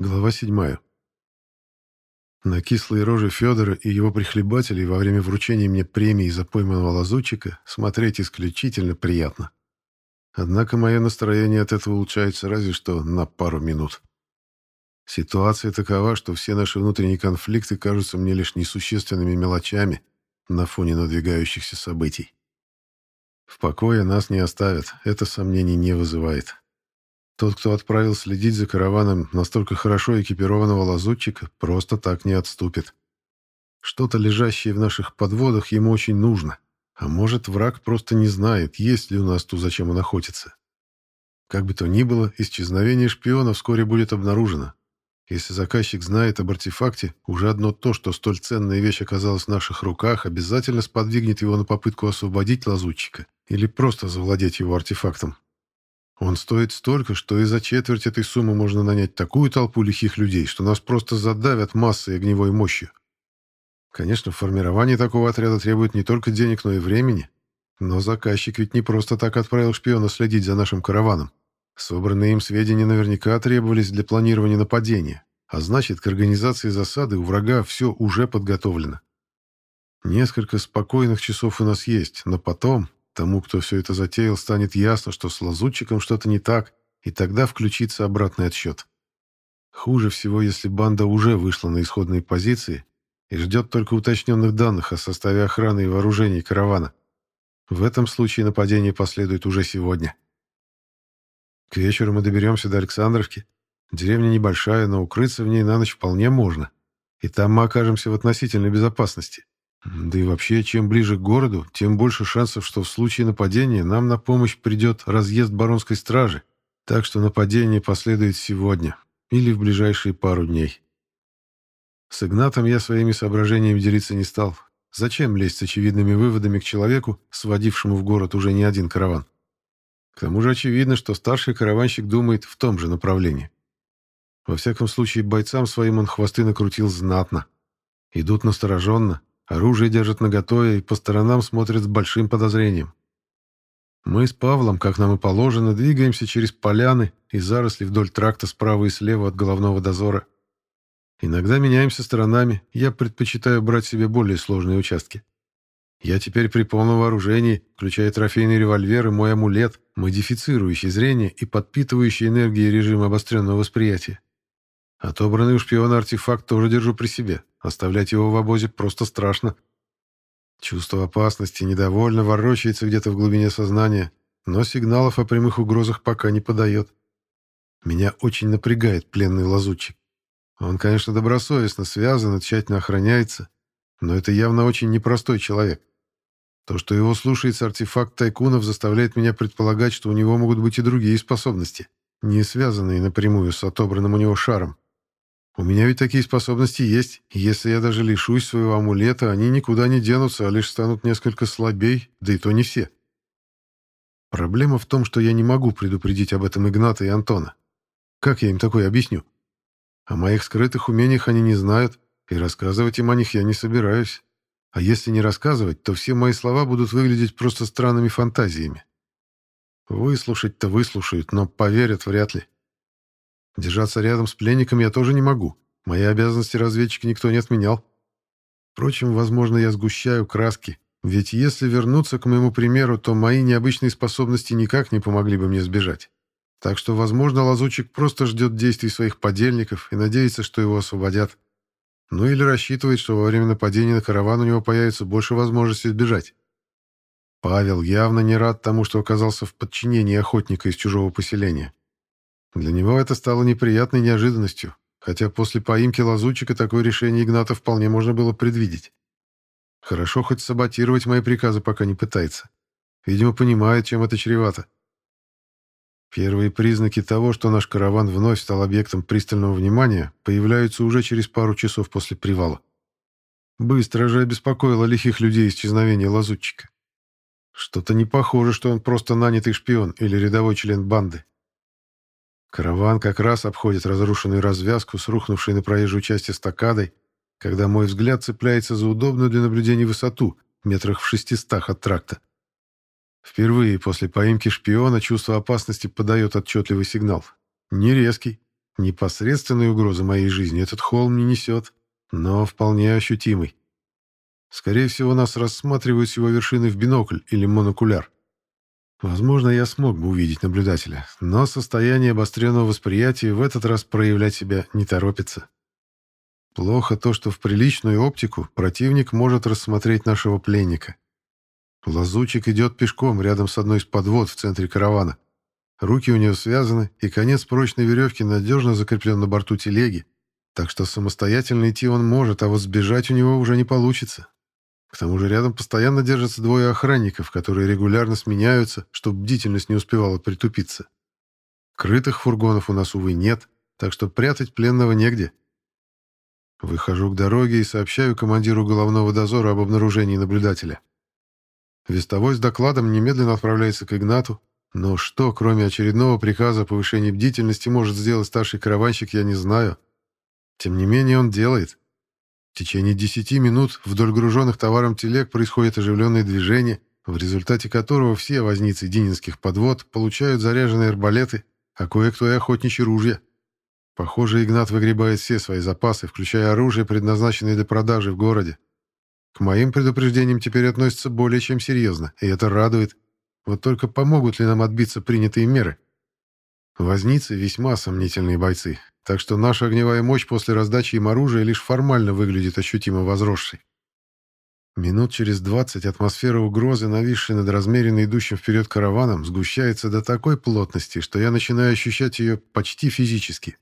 Глава 7. На кислые рожи Федора и его прихлебателей во время вручения мне премии за пойманного лазутчика смотреть исключительно приятно. Однако мое настроение от этого улучшается разве что на пару минут. Ситуация такова, что все наши внутренние конфликты кажутся мне лишь несущественными мелочами на фоне надвигающихся событий. В покое нас не оставят, это сомнений не вызывает. Тот, кто отправил следить за караваном настолько хорошо экипированного лазутчика, просто так не отступит. Что-то, лежащее в наших подводах, ему очень нужно. А может, враг просто не знает, есть ли у нас тут, зачем он охотится. Как бы то ни было, исчезновение шпиона вскоре будет обнаружено. Если заказчик знает об артефакте, уже одно то, что столь ценная вещь оказалась в наших руках, обязательно сподвигнет его на попытку освободить лазутчика или просто завладеть его артефактом. Он стоит столько, что и за четверть этой суммы можно нанять такую толпу лихих людей, что нас просто задавят массой огневой мощью. Конечно, формирование такого отряда требует не только денег, но и времени. Но заказчик ведь не просто так отправил шпиона следить за нашим караваном. Собранные им сведения наверняка требовались для планирования нападения, а значит, к организации засады у врага все уже подготовлено. Несколько спокойных часов у нас есть, но потом, Тому, кто все это затеял, станет ясно, что с лазутчиком что-то не так, и тогда включится обратный отсчет. Хуже всего, если банда уже вышла на исходные позиции и ждет только уточненных данных о составе охраны и вооружении каравана. В этом случае нападение последует уже сегодня. К вечеру мы доберемся до Александровки. Деревня небольшая, но укрыться в ней на ночь вполне можно. И там мы окажемся в относительной безопасности. Да и вообще, чем ближе к городу, тем больше шансов, что в случае нападения нам на помощь придет разъезд баронской стражи, так что нападение последует сегодня или в ближайшие пару дней. С Игнатом я своими соображениями делиться не стал. Зачем лезть с очевидными выводами к человеку, сводившему в город уже не один караван? К тому же очевидно, что старший караванщик думает в том же направлении. Во всяком случае, бойцам своим он хвосты накрутил знатно. Идут настороженно, Оружие держат наготове и по сторонам смотрят с большим подозрением. Мы с Павлом, как нам и положено, двигаемся через поляны и заросли вдоль тракта справа и слева от головного дозора. Иногда меняемся сторонами, я предпочитаю брать себе более сложные участки. Я теперь при полном вооружении, включая трофейный револьвер и мой амулет, модифицирующий зрение и подпитывающий энергией режим обостренного восприятия. Отобранный у шпиона артефакт тоже держу при себе. Оставлять его в обозе просто страшно. Чувство опасности недовольно ворочается где-то в глубине сознания, но сигналов о прямых угрозах пока не подает. Меня очень напрягает пленный лазутчик. Он, конечно, добросовестно связан и тщательно охраняется, но это явно очень непростой человек. То, что его слушается артефакт тайкунов, заставляет меня предполагать, что у него могут быть и другие способности, не связанные напрямую с отобранным у него шаром. У меня ведь такие способности есть. Если я даже лишусь своего амулета, они никуда не денутся, а лишь станут несколько слабей, да и то не все. Проблема в том, что я не могу предупредить об этом Игната и Антона. Как я им такое объясню? О моих скрытых умениях они не знают, и рассказывать им о них я не собираюсь. А если не рассказывать, то все мои слова будут выглядеть просто странными фантазиями. Выслушать-то выслушают, но поверят вряд ли. Держаться рядом с пленником я тоже не могу. Мои обязанности разведчика никто не отменял. Впрочем, возможно, я сгущаю краски. Ведь если вернуться к моему примеру, то мои необычные способности никак не помогли бы мне сбежать. Так что, возможно, лазучик просто ждет действий своих подельников и надеется, что его освободят. Ну или рассчитывает, что во время нападения на караван у него появится больше возможностей сбежать. Павел явно не рад тому, что оказался в подчинении охотника из чужого поселения. Для него это стало неприятной неожиданностью, хотя после поимки лазутчика такое решение Игната вполне можно было предвидеть. Хорошо хоть саботировать мои приказы пока не пытается. Видимо, понимает, чем это чревато. Первые признаки того, что наш караван вновь стал объектом пристального внимания, появляются уже через пару часов после привала. Быстро же обеспокоило лихих людей исчезновение лазутчика. Что-то не похоже, что он просто нанятый шпион или рядовой член банды. Караван как раз обходит разрушенную развязку с рухнувшей на проезжую часть эстакадой, когда мой взгляд цепляется за удобную для наблюдения высоту, метрах в шестистах от тракта. Впервые после поимки шпиона чувство опасности подает отчетливый сигнал. Не резкий, Непосредственной угрозы моей жизни этот холм не несет, но вполне ощутимый. Скорее всего, нас рассматривают с его вершины в бинокль или монокуляр. Возможно, я смог бы увидеть наблюдателя, но состояние обостренного восприятия в этот раз проявлять себя не торопится. Плохо то, что в приличную оптику противник может рассмотреть нашего пленника. Лазучик идет пешком рядом с одной из подвод в центре каравана. Руки у него связаны, и конец прочной веревки надежно закреплен на борту телеги, так что самостоятельно идти он может, а вот сбежать у него уже не получится. К тому же рядом постоянно держатся двое охранников, которые регулярно сменяются, чтобы бдительность не успевала притупиться. Крытых фургонов у нас, увы, нет, так что прятать пленного негде. Выхожу к дороге и сообщаю командиру головного дозора об обнаружении наблюдателя. Вестовой с докладом немедленно отправляется к Игнату, но что, кроме очередного приказа о повышении бдительности, может сделать старший караванщик, я не знаю. Тем не менее, он делает. В течение десяти минут вдоль груженных товаром телег происходит оживленное движение, в результате которого все возницы дининских подвод получают заряженные арбалеты, а кое-кто и охотничьи ружья. Похоже, Игнат выгребает все свои запасы, включая оружие, предназначенное для продажи в городе. К моим предупреждениям теперь относятся более чем серьезно, и это радует. Вот только помогут ли нам отбиться принятые меры? Возницы весьма сомнительные бойцы, так что наша огневая мощь после раздачи им оружия лишь формально выглядит ощутимо возросшей. Минут через двадцать атмосфера угрозы, нависшей над размеренно идущим вперед караваном, сгущается до такой плотности, что я начинаю ощущать ее почти физически.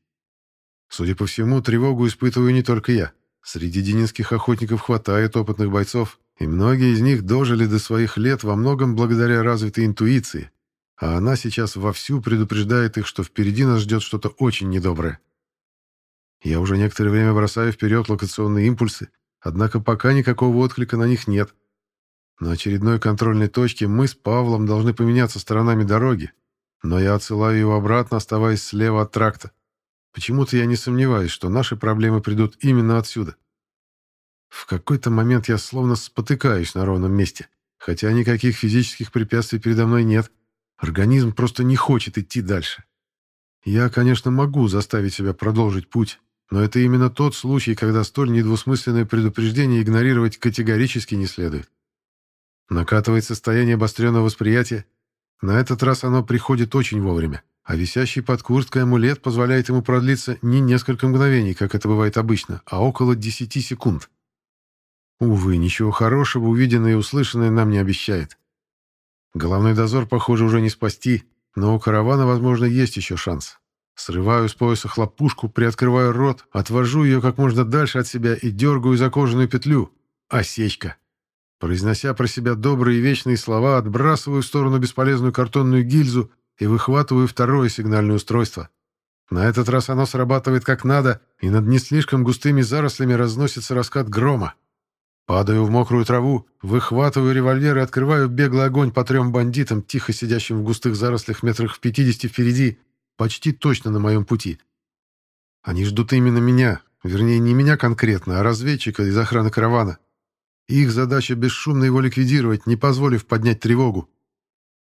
Судя по всему, тревогу испытываю не только я. Среди денинских охотников хватает опытных бойцов, и многие из них дожили до своих лет во многом благодаря развитой интуиции, а она сейчас вовсю предупреждает их, что впереди нас ждет что-то очень недоброе. Я уже некоторое время бросаю вперед локационные импульсы, однако пока никакого отклика на них нет. На очередной контрольной точке мы с Павлом должны поменяться сторонами дороги, но я отсылаю его обратно, оставаясь слева от тракта. Почему-то я не сомневаюсь, что наши проблемы придут именно отсюда. В какой-то момент я словно спотыкаюсь на ровном месте, хотя никаких физических препятствий передо мной нет. Организм просто не хочет идти дальше. Я, конечно, могу заставить себя продолжить путь, но это именно тот случай, когда столь недвусмысленное предупреждение игнорировать категорически не следует. Накатывает состояние обостренного восприятия. На этот раз оно приходит очень вовремя а висящий под курткой амулет позволяет ему продлиться не несколько мгновений, как это бывает обычно, а около 10 секунд. Увы, ничего хорошего увиденное и услышанное нам не обещает. Головной дозор, похоже, уже не спасти, но у каравана, возможно, есть еще шанс. Срываю с пояса хлопушку, приоткрываю рот, отвожу ее как можно дальше от себя и дергаю за кожаную петлю. Осечка. Произнося про себя добрые и вечные слова, отбрасываю в сторону бесполезную картонную гильзу и выхватываю второе сигнальное устройство. На этот раз оно срабатывает как надо, и над не слишком густыми зарослями разносится раскат грома. Падаю в мокрую траву, выхватываю револьвер и открываю беглый огонь по трем бандитам, тихо сидящим в густых зарослях метрах в пятидесяти впереди, почти точно на моем пути. Они ждут именно меня, вернее, не меня конкретно, а разведчика из охраны каравана. Их задача бесшумно его ликвидировать, не позволив поднять тревогу.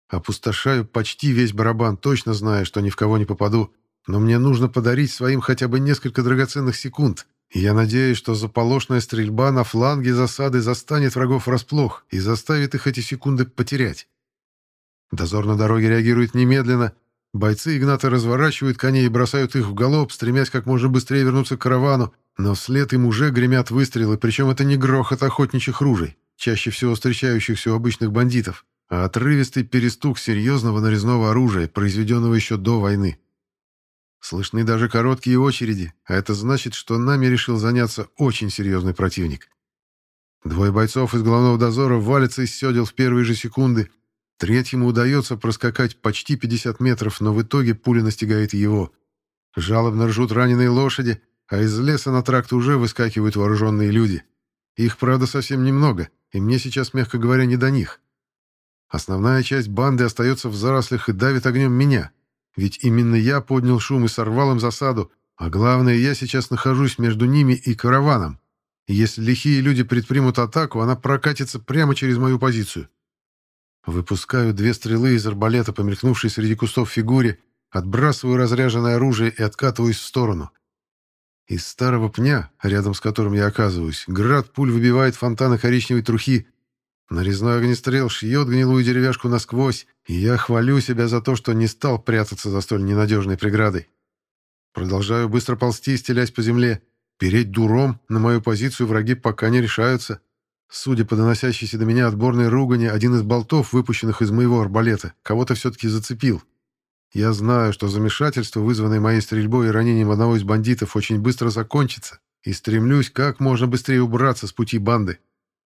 Опустошаю почти весь барабан, точно зная, что ни в кого не попаду, но мне нужно подарить своим хотя бы несколько драгоценных секунд, я надеюсь, что заполошная стрельба на фланге засады застанет врагов врасплох и заставит их эти секунды потерять. Дозор на дороге реагирует немедленно, бойцы Игната разворачивают коней и бросают их в галоп, стремясь как можно быстрее вернуться к каравану, но вслед им уже гремят выстрелы, причем это не грохот охотничьих ружей, чаще всего встречающихся у обычных бандитов, а отрывистый перестук серьезного нарезного оружия, произведенного еще до войны. Слышны даже короткие очереди, а это значит, что нами решил заняться очень серьезный противник. Двое бойцов из головного дозора валятся из седел в первые же секунды. Третьему удается проскакать почти 50 метров, но в итоге пуля настигает его. Жалобно ржут раненые лошади, а из леса на тракт уже выскакивают вооруженные люди. Их, правда, совсем немного, и мне сейчас, мягко говоря, не до них. Основная часть банды остается в зарослях и давит огнем меня. Ведь именно я поднял шум и сорвал им засаду, а главное, я сейчас нахожусь между ними и караваном. И если лихие люди предпримут атаку, она прокатится прямо через мою позицию. Выпускаю две стрелы из арбалета, помелькнувшей среди кустов фигуре, отбрасываю разряженное оружие и откатываюсь в сторону. Из старого пня, рядом с которым я оказываюсь, град пуль выбивает фонтаны коричневой трухи. Нарезной огнестрел шьет гнилую деревяшку насквозь, и я хвалю себя за то, что не стал прятаться за столь ненадежной преградой. Продолжаю быстро ползти, стелясь по земле. Переть дуром на мою позицию враги пока не решаются. Судя по доносящейся до меня отборной ругани, один из болтов, выпущенных из моего арбалета, кого-то все-таки зацепил. Я знаю, что замешательство, вызванное моей стрельбой и ранением одного из бандитов, очень быстро закончится, и стремлюсь как можно быстрее убраться с пути банды.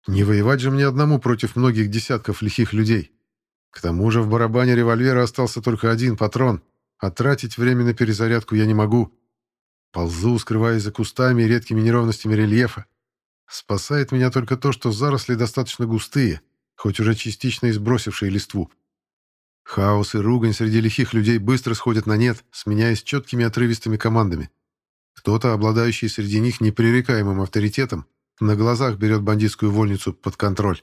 Не воевать же мне одному против многих десятков лихих людей. К тому же в барабане револьвера остался только один патрон, а тратить время на перезарядку я не могу. Ползу, скрываясь за кустами и редкими неровностями рельефа. Спасает меня только то, что заросли достаточно густые, хоть уже частично избросившие листву. Хаос и ругань среди лихих людей быстро сходят на нет, сменяясь четкими отрывистыми командами. Кто-то, обладающий среди них непререкаемым авторитетом, на глазах берет бандитскую вольницу под контроль.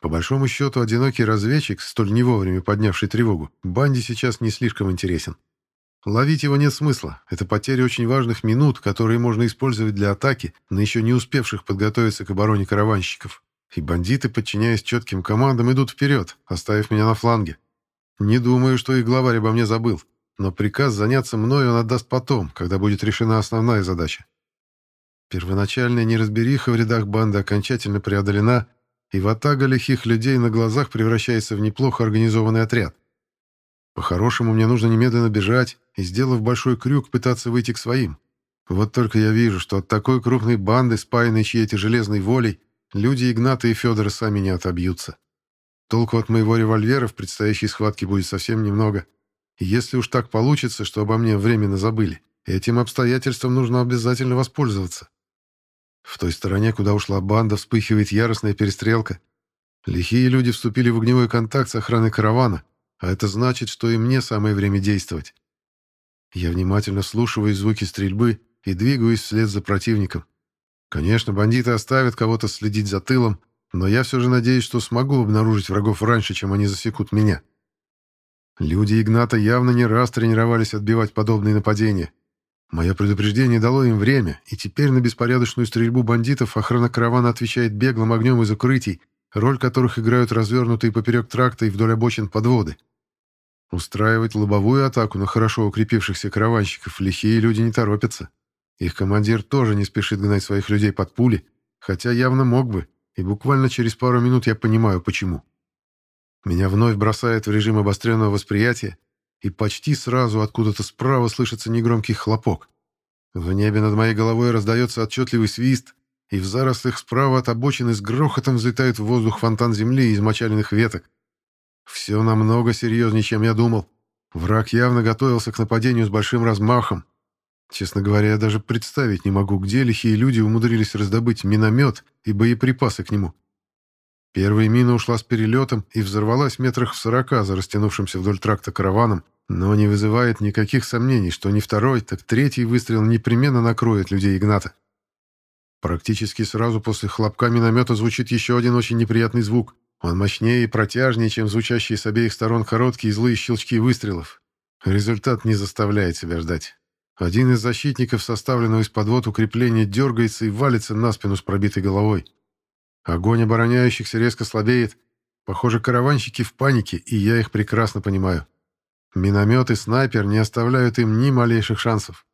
По большому счету, одинокий разведчик, столь не вовремя поднявший тревогу, банде сейчас не слишком интересен. Ловить его нет смысла. Это потеря очень важных минут, которые можно использовать для атаки на еще не успевших подготовиться к обороне караванщиков. И бандиты, подчиняясь четким командам, идут вперед, оставив меня на фланге. Не думаю, что их главарь обо мне забыл, но приказ заняться мной он отдаст потом, когда будет решена основная задача. Первоначальная неразбериха в рядах банды окончательно преодолена, и ватага лихих людей на глазах превращается в неплохо организованный отряд. По-хорошему, мне нужно немедленно бежать и, сделав большой крюк, пытаться выйти к своим. Вот только я вижу, что от такой крупной банды, спаянной чьей-то железной волей, люди Игната и Федора сами не отобьются. Толку от моего револьвера в предстоящей схватке будет совсем немного. И если уж так получится, что обо мне временно забыли, этим обстоятельством нужно обязательно воспользоваться. В той стороне, куда ушла банда, вспыхивает яростная перестрелка. Лихие люди вступили в огневой контакт с охраной каравана, а это значит, что и мне самое время действовать. Я внимательно слушаю звуки стрельбы и двигаюсь вслед за противником. Конечно, бандиты оставят кого-то следить за тылом, но я все же надеюсь, что смогу обнаружить врагов раньше, чем они засекут меня. Люди Игната явно не раз тренировались отбивать подобные нападения. Мое предупреждение дало им время, и теперь на беспорядочную стрельбу бандитов охрана каравана отвечает беглым огнем из укрытий, роль которых играют развернутые поперек тракта и вдоль обочин подводы. Устраивать лобовую атаку на хорошо укрепившихся караванщиков лихие люди не торопятся. Их командир тоже не спешит гнать своих людей под пули, хотя явно мог бы, и буквально через пару минут я понимаю, почему. Меня вновь бросает в режим обостренного восприятия, и почти сразу откуда-то справа слышится негромкий хлопок. В небе над моей головой раздается отчетливый свист, и в зарослях справа от обочины с грохотом взлетает в воздух фонтан земли из мочаленных веток. Все намного серьезнее, чем я думал. Враг явно готовился к нападению с большим размахом. Честно говоря, я даже представить не могу, где лихие люди умудрились раздобыть миномет и боеприпасы к нему. Первая мина ушла с перелетом и взорвалась метрах в сорока за растянувшимся вдоль тракта караваном, но не вызывает никаких сомнений, что ни второй, так третий выстрел непременно накроет людей Игната. Практически сразу после хлопка миномета звучит еще один очень неприятный звук. Он мощнее и протяжнее, чем звучащие с обеих сторон короткие злые щелчки выстрелов. Результат не заставляет себя ждать. Один из защитников, составленного из подвод укрепления, дергается и валится на спину с пробитой головой. Огонь обороняющихся резко слабеет. Похоже, караванщики в панике, и я их прекрасно понимаю. Миномет и снайпер не оставляют им ни малейших шансов.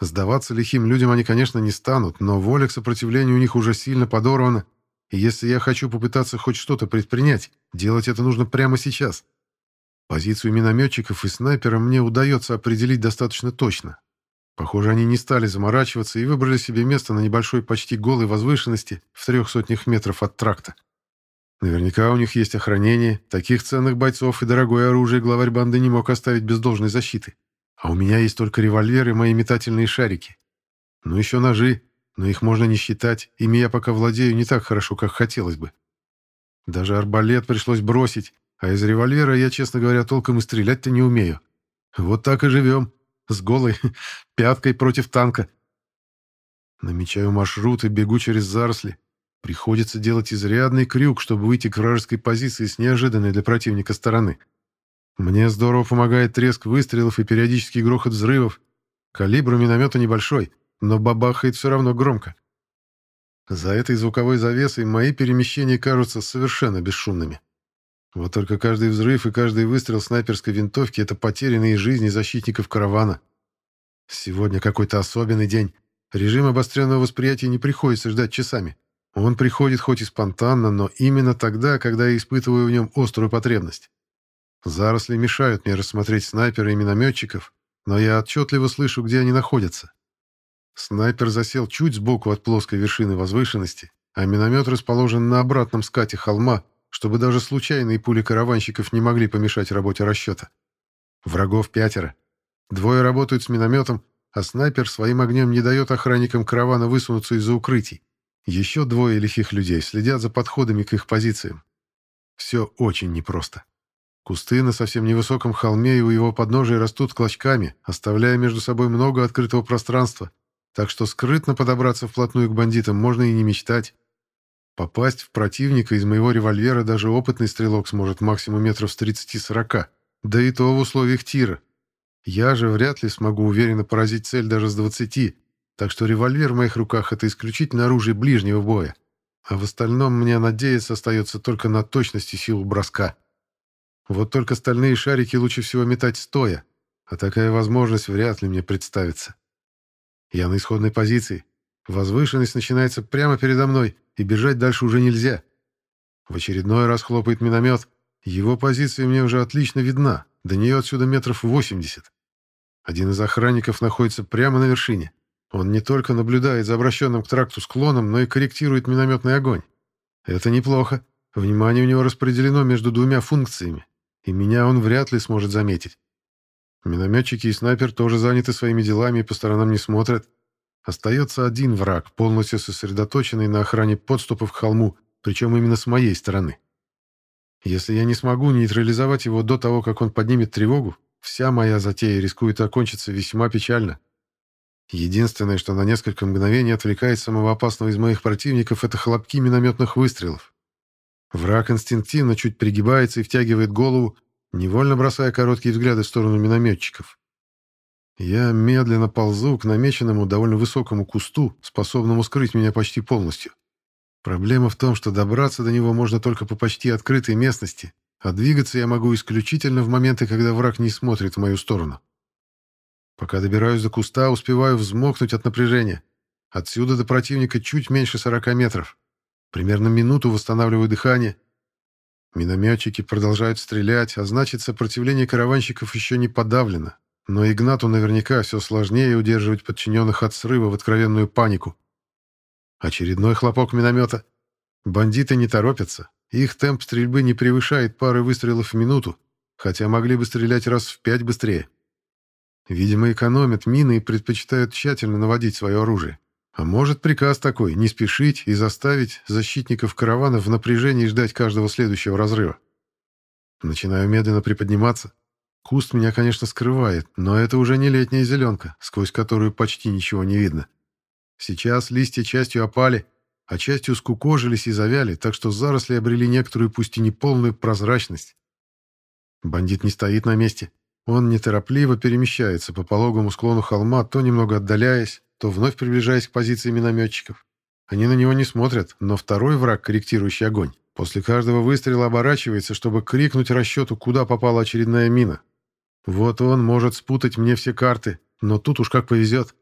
Сдаваться лихим людям они, конечно, не станут, но воля к сопротивлению у них уже сильно подорвана, и если я хочу попытаться хоть что-то предпринять, делать это нужно прямо сейчас. Позицию минометчиков и снайпера мне удается определить достаточно точно. Похоже, они не стали заморачиваться и выбрали себе место на небольшой почти голой возвышенности в трех сотнях метров от тракта. Наверняка у них есть охранение, таких ценных бойцов и дорогое оружие главарь банды не мог оставить без должной защиты. А у меня есть только револьвер и мои метательные шарики. Ну еще ножи, но их можно не считать, ими я пока владею не так хорошо, как хотелось бы. Даже арбалет пришлось бросить, а из револьвера я, честно говоря, толком и стрелять-то не умею. Вот так и живем, с голой пяткой против танка. Намечаю маршрут и бегу через заросли. Приходится делать изрядный крюк, чтобы выйти к вражеской позиции с неожиданной для противника стороны. Мне здорово помогает треск выстрелов и периодический грохот взрывов. Калибр миномета небольшой, но бабахает все равно громко. За этой звуковой завесой мои перемещения кажутся совершенно бесшумными. Вот только каждый взрыв и каждый выстрел снайперской винтовки — это потерянные жизни защитников каравана. Сегодня какой-то особенный день. Режим обостренного восприятия не приходится ждать часами. Он приходит хоть и спонтанно, но именно тогда, когда я испытываю в нем острую потребность. Заросли мешают мне рассмотреть снайпера и минометчиков, но я отчетливо слышу, где они находятся. Снайпер засел чуть сбоку от плоской вершины возвышенности, а миномет расположен на обратном скате холма, чтобы даже случайные пули караванщиков не могли помешать работе расчета. Врагов пятеро. Двое работают с минометом, а снайпер своим огнем не дает охранникам каравана высунуться из-за укрытий. Еще двое лихих людей следят за подходами к их позициям. Все очень непросто. Кусты на совсем невысоком холме и у его подножия растут клочками, оставляя между собой много открытого пространства, так что скрытно подобраться вплотную к бандитам можно и не мечтать. Попасть в противника из моего револьвера даже опытный стрелок сможет максимум метров с 30-40, да и то в условиях тира. Я же вряд ли смогу уверенно поразить цель даже с 20, так что револьвер в моих руках — это исключительно оружие ближнего боя. А в остальном мне надеяться остается только на точность и силу броска. Вот только стальные шарики лучше всего метать стоя, а такая возможность вряд ли мне представится. Я на исходной позиции. Возвышенность начинается прямо передо мной, и бежать дальше уже нельзя. В очередной раз хлопает миномет. Его позиция мне уже отлично видна, до нее отсюда метров 80. Один из охранников находится прямо на вершине. Он не только наблюдает за обращенным к тракту склоном, но и корректирует минометный огонь. Это неплохо. Внимание у него распределено между двумя функциями и меня он вряд ли сможет заметить. Минометчики и снайпер тоже заняты своими делами и по сторонам не смотрят. Остается один враг, полностью сосредоточенный на охране подступов к холму, причем именно с моей стороны. Если я не смогу нейтрализовать его до того, как он поднимет тревогу, вся моя затея рискует окончиться весьма печально. Единственное, что на несколько мгновений отвлекает самого опасного из моих противников, это хлопки минометных выстрелов. Враг инстинктивно чуть пригибается и втягивает голову, невольно бросая короткие взгляды в сторону минометчиков. Я медленно ползу к намеченному довольно высокому кусту, способному скрыть меня почти полностью. Проблема в том, что добраться до него можно только по почти открытой местности, а двигаться я могу исключительно в моменты, когда враг не смотрит в мою сторону. Пока добираюсь до куста, успеваю взмокнуть от напряжения. Отсюда до противника чуть меньше 40 метров. Примерно минуту восстанавливаю дыхание. Минометчики продолжают стрелять, а значит, сопротивление караванщиков еще не подавлено. Но Игнату наверняка все сложнее удерживать подчиненных от срыва в откровенную панику. Очередной хлопок миномета. Бандиты не торопятся. Их темп стрельбы не превышает пары выстрелов в минуту, хотя могли бы стрелять раз в пять быстрее. Видимо, экономят мины и предпочитают тщательно наводить свое оружие. А может, приказ такой — не спешить и заставить защитников каравана в напряжении ждать каждого следующего разрыва. Начинаю медленно приподниматься. Куст меня, конечно, скрывает, но это уже не летняя зеленка, сквозь которую почти ничего не видно. Сейчас листья частью опали, а частью скукожились и завяли, так что заросли обрели некоторую, пусть и неполную, прозрачность. Бандит не стоит на месте. Он неторопливо перемещается по пологому склону холма, то немного отдаляясь, то вновь приближаясь к позиции минометчиков. Они на него не смотрят, но второй враг, корректирующий огонь, после каждого выстрела оборачивается, чтобы крикнуть расчету, куда попала очередная мина. Вот он может спутать мне все карты, но тут уж как повезет.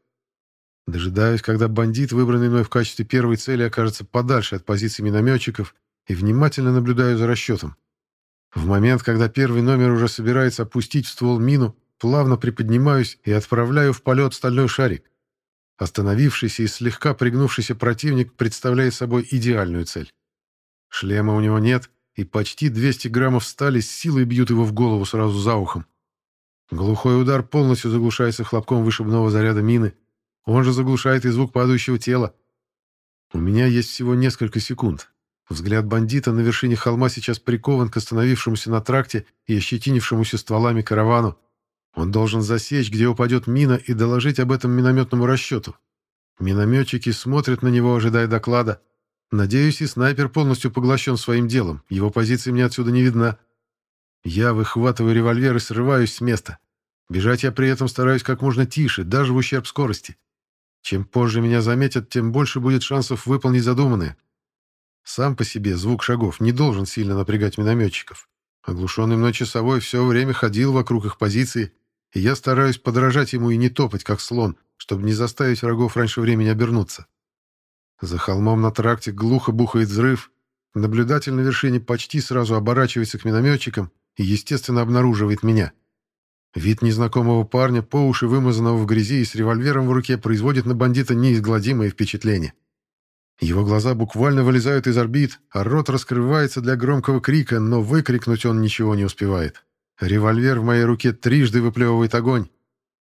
Дожидаюсь, когда бандит, выбранный мной в качестве первой цели, окажется подальше от позиции минометчиков, и внимательно наблюдаю за расчетом. В момент, когда первый номер уже собирается опустить в ствол мину, плавно приподнимаюсь и отправляю в полет стальной шарик. Остановившийся и слегка пригнувшийся противник представляет собой идеальную цель. Шлема у него нет, и почти 200 граммов стали с силой бьют его в голову сразу за ухом. Глухой удар полностью заглушается хлопком вышибного заряда мины. Он же заглушает и звук падающего тела. У меня есть всего несколько секунд. Взгляд бандита на вершине холма сейчас прикован к остановившемуся на тракте и ощетинившемуся стволами каравану. Он должен засечь, где упадет мина, и доложить об этом минометному расчету. Минометчики смотрят на него, ожидая доклада. Надеюсь, и снайпер полностью поглощен своим делом. Его позиция мне отсюда не видна. Я выхватываю револьвер и срываюсь с места. Бежать я при этом стараюсь как можно тише, даже в ущерб скорости. Чем позже меня заметят, тем больше будет шансов выполнить задуманное. Сам по себе звук шагов не должен сильно напрягать минометчиков. Оглушенный мной часовой все время ходил вокруг их позиции, и я стараюсь подражать ему и не топать, как слон, чтобы не заставить врагов раньше времени обернуться. За холмом на тракте глухо бухает взрыв. Наблюдатель на вершине почти сразу оборачивается к минометчикам и, естественно, обнаруживает меня. Вид незнакомого парня, по уши вымазанного в грязи и с револьвером в руке, производит на бандита неизгладимое впечатление. Его глаза буквально вылезают из орбит, а рот раскрывается для громкого крика, но выкрикнуть он ничего не успевает. Револьвер в моей руке трижды выплевывает огонь.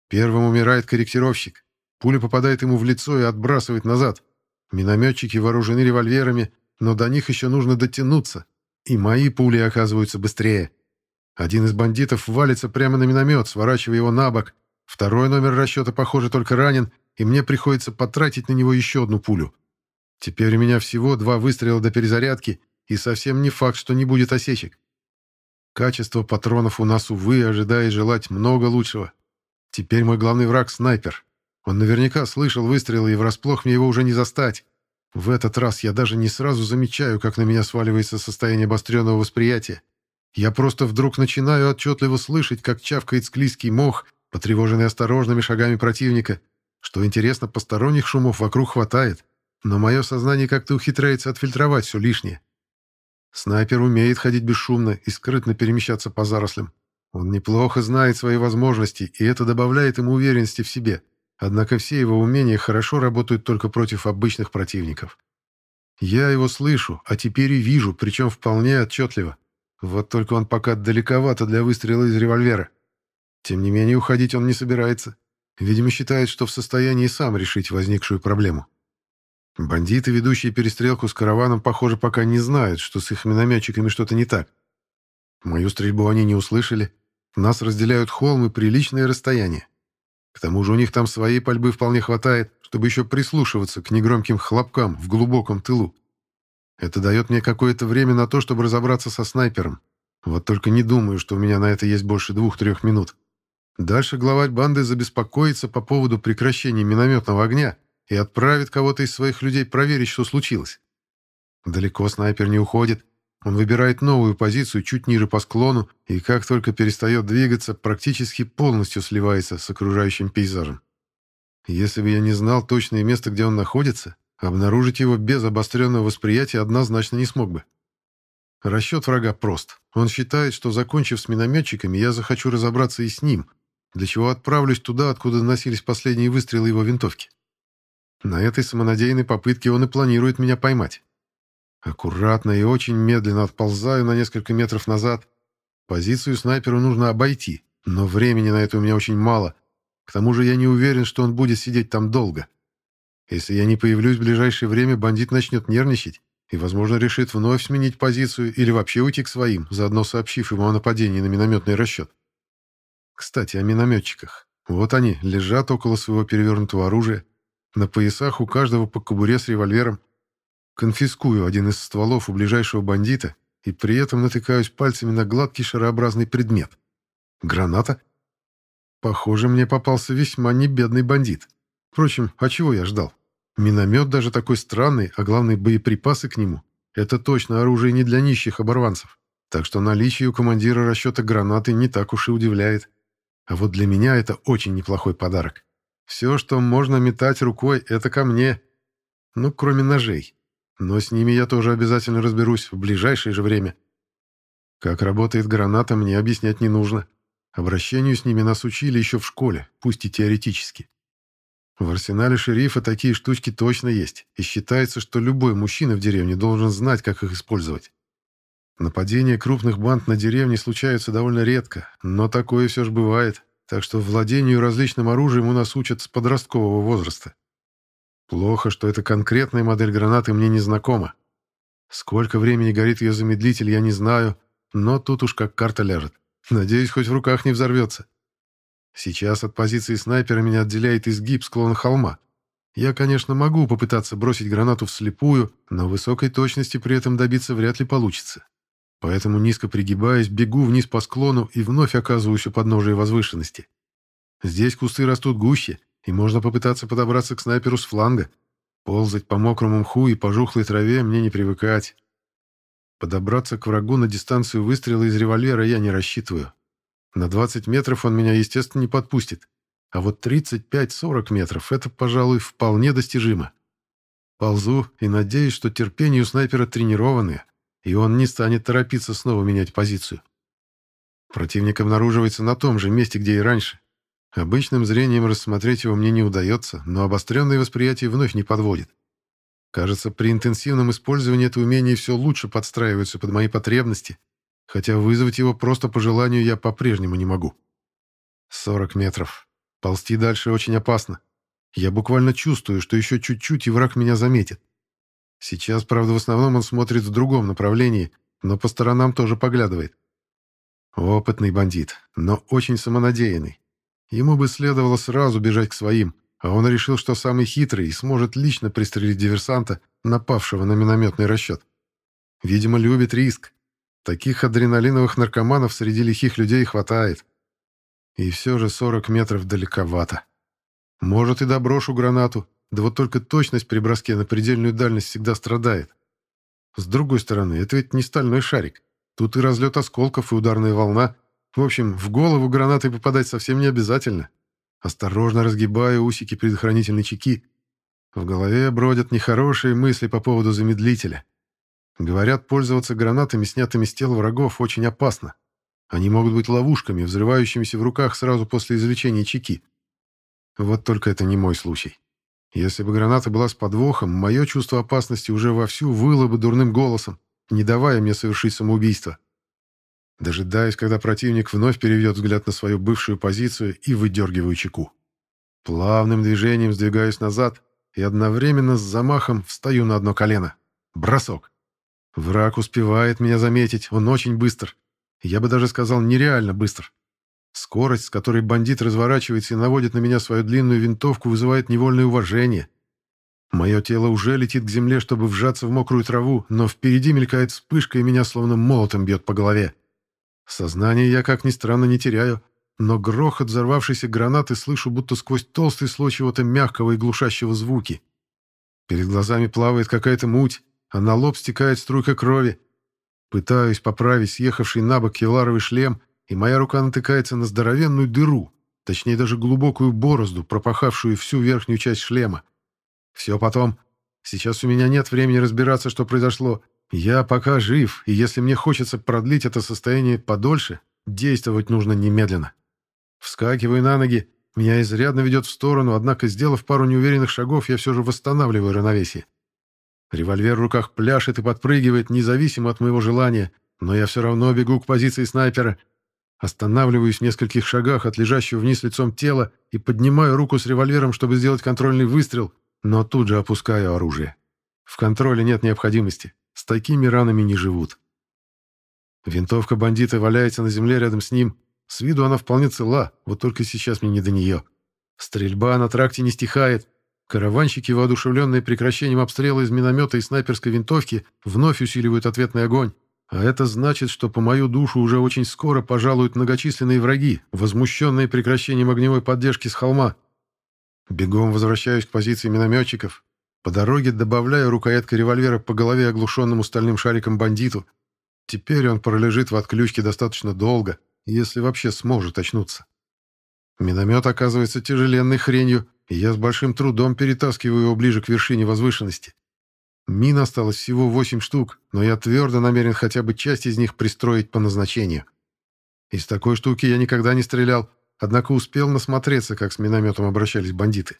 Первым умирает корректировщик. Пуля попадает ему в лицо и отбрасывает назад. Минометчики вооружены револьверами, но до них еще нужно дотянуться. И мои пули оказываются быстрее. Один из бандитов валится прямо на миномет, сворачивая его на бок. Второй номер расчета, похоже, только ранен, и мне приходится потратить на него еще одну пулю. Теперь у меня всего два выстрела до перезарядки, и совсем не факт, что не будет осечек. Качество патронов у нас, увы, ожидает желать много лучшего. Теперь мой главный враг — снайпер. Он наверняка слышал выстрелы, и врасплох мне его уже не застать. В этот раз я даже не сразу замечаю, как на меня сваливается состояние обостренного восприятия. Я просто вдруг начинаю отчетливо слышать, как чавкает склизкий мох, потревоженный осторожными шагами противника. Что интересно, посторонних шумов вокруг хватает, но мое сознание как-то ухитряется отфильтровать все лишнее. Снайпер умеет ходить бесшумно и скрытно перемещаться по зарослям. Он неплохо знает свои возможности, и это добавляет ему уверенности в себе. Однако все его умения хорошо работают только против обычных противников. Я его слышу, а теперь и вижу, причем вполне отчетливо. Вот только он пока далековато для выстрела из револьвера. Тем не менее, уходить он не собирается. Видимо, считает, что в состоянии сам решить возникшую проблему. Бандиты, ведущие перестрелку с караваном, похоже, пока не знают, что с их минометчиками что-то не так. Мою стрельбу они не услышали. Нас разделяют холм и приличное расстояние. К тому же у них там своей пальбы вполне хватает, чтобы еще прислушиваться к негромким хлопкам в глубоком тылу. Это дает мне какое-то время на то, чтобы разобраться со снайпером. Вот только не думаю, что у меня на это есть больше двух-трех минут. Дальше главарь банды забеспокоится по поводу прекращения минометного огня и отправит кого-то из своих людей проверить, что случилось. Далеко снайпер не уходит. Он выбирает новую позицию чуть ниже по склону и, как только перестает двигаться, практически полностью сливается с окружающим пейзажем. Если бы я не знал точное место, где он находится, обнаружить его без обостренного восприятия однозначно не смог бы. Расчет врага прост. Он считает, что, закончив с минометчиками, я захочу разобраться и с ним, для чего отправлюсь туда, откуда доносились последние выстрелы его винтовки. На этой самонадеянной попытке он и планирует меня поймать. Аккуратно и очень медленно отползаю на несколько метров назад. Позицию снайперу нужно обойти, но времени на это у меня очень мало. К тому же я не уверен, что он будет сидеть там долго. Если я не появлюсь в ближайшее время, бандит начнет нервничать и, возможно, решит вновь сменить позицию или вообще уйти к своим, заодно сообщив ему о нападении на минометный расчет. Кстати, о минометчиках. Вот они, лежат около своего перевернутого оружия, на поясах у каждого по кобуре с револьвером. Конфискую один из стволов у ближайшего бандита и при этом натыкаюсь пальцами на гладкий шарообразный предмет. Граната? Похоже, мне попался весьма небедный бандит. Впрочем, а чего я ждал? Миномет даже такой странный, а главное боеприпасы к нему. Это точно оружие не для нищих оборванцев. Так что наличие у командира расчета гранаты не так уж и удивляет. А вот для меня это очень неплохой подарок. Все, что можно метать рукой, это ко мне. Ну, кроме ножей. Но с ними я тоже обязательно разберусь в ближайшее же время. Как работает граната, мне объяснять не нужно. Обращению с ними нас учили еще в школе, пусть и теоретически. В арсенале шерифа такие штучки точно есть, и считается, что любой мужчина в деревне должен знать, как их использовать. Нападения крупных банд на деревни случаются довольно редко, но такое все же бывает так что владению различным оружием у нас учат с подросткового возраста. Плохо, что эта конкретная модель гранаты мне не знакома. Сколько времени горит ее замедлитель, я не знаю, но тут уж как карта ляжет. Надеюсь, хоть в руках не взорвется. Сейчас от позиции снайпера меня отделяет изгиб склона холма. Я, конечно, могу попытаться бросить гранату вслепую, но высокой точности при этом добиться вряд ли получится. Поэтому, низко пригибаясь, бегу вниз по склону и вновь оказываюсь у подножия возвышенности. Здесь кусты растут гуще, и можно попытаться подобраться к снайперу с фланга. Ползать по мокрому мху и пожухлой траве мне не привыкать. Подобраться к врагу на дистанцию выстрела из револьвера я не рассчитываю. На 20 метров он меня, естественно, не подпустит. А вот 35-40 метров — это, пожалуй, вполне достижимо. Ползу и надеюсь, что терпение у снайпера тренированное, и он не станет торопиться снова менять позицию. Противник обнаруживается на том же месте, где и раньше. Обычным зрением рассмотреть его мне не удается, но обостренное восприятие вновь не подводит. Кажется, при интенсивном использовании это умение все лучше подстраивается под мои потребности, хотя вызвать его просто по желанию я по-прежнему не могу. 40 метров. Ползти дальше очень опасно. Я буквально чувствую, что еще чуть-чуть, и враг меня заметит. Сейчас, правда, в основном он смотрит в другом направлении, но по сторонам тоже поглядывает. Опытный бандит, но очень самонадеянный. Ему бы следовало сразу бежать к своим, а он решил, что самый хитрый и сможет лично пристрелить диверсанта, напавшего на минометный расчет. Видимо, любит риск. Таких адреналиновых наркоманов среди лихих людей хватает. И все же 40 метров далековато. Может, и доброшу гранату, да вот только точность при броске на предельную дальность всегда страдает. С другой стороны, это ведь не стальной шарик. Тут и разлет осколков, и ударная волна, в общем, в голову гранатой попадать совсем не обязательно. Осторожно разгибаю усики предохранительной чеки. В голове бродят нехорошие мысли по поводу замедлителя. Говорят, пользоваться гранатами, снятыми с тел врагов, очень опасно. Они могут быть ловушками, взрывающимися в руках сразу после извлечения чеки. Вот только это не мой случай. Если бы граната была с подвохом, мое чувство опасности уже вовсю выло бы дурным голосом, не давая мне совершить самоубийство. Дожидаюсь, когда противник вновь переведет взгляд на свою бывшую позицию и выдергиваю чеку. Плавным движением сдвигаюсь назад и одновременно с замахом встаю на одно колено. Бросок. Враг успевает меня заметить, он очень быстр. Я бы даже сказал, нереально быстр. Скорость, с которой бандит разворачивается и наводит на меня свою длинную винтовку, вызывает невольное уважение. Мое тело уже летит к земле, чтобы вжаться в мокрую траву, но впереди мелькает вспышка, и меня словно молотом бьет по голове. Сознание я, как ни странно, не теряю, но грохот взорвавшейся гранаты слышу будто сквозь толстый слой чего-то мягкого и глушащего звуки. Перед глазами плавает какая-то муть, а на лоб стекает струйка крови. Пытаюсь поправить съехавший на бок кевларовый шлем, и моя рука натыкается на здоровенную дыру, точнее даже глубокую борозду, пропахавшую всю верхнюю часть шлема. Все потом. Сейчас у меня нет времени разбираться, что произошло. Я пока жив, и если мне хочется продлить это состояние подольше, действовать нужно немедленно. Вскакиваю на ноги, меня изрядно ведет в сторону, однако, сделав пару неуверенных шагов, я все же восстанавливаю равновесие. Револьвер в руках пляшет и подпрыгивает, независимо от моего желания, но я все равно бегу к позиции снайпера. Останавливаюсь в нескольких шагах от лежащего вниз лицом тела и поднимаю руку с револьвером, чтобы сделать контрольный выстрел, но тут же опускаю оружие. В контроле нет необходимости. С такими ранами не живут. Винтовка бандита валяется на земле рядом с ним. С виду она вполне цела, вот только сейчас мне не до нее. Стрельба на тракте не стихает. Караванщики, воодушевленные прекращением обстрела из миномета и снайперской винтовки, вновь усиливают ответный огонь. А это значит, что по мою душу уже очень скоро пожалуют многочисленные враги, возмущенные прекращением огневой поддержки с холма. Бегом возвращаюсь к позиции минометчиков. По дороге добавляю рукояткой револьвера по голове оглушенному стальным шариком бандиту. Теперь он пролежит в отключке достаточно долго, если вообще сможет очнуться. Миномет оказывается тяжеленной хренью, и я с большим трудом перетаскиваю его ближе к вершине возвышенности. Мин осталось всего восемь штук, но я твердо намерен хотя бы часть из них пристроить по назначению. Из такой штуки я никогда не стрелял, однако успел насмотреться, как с минометом обращались бандиты.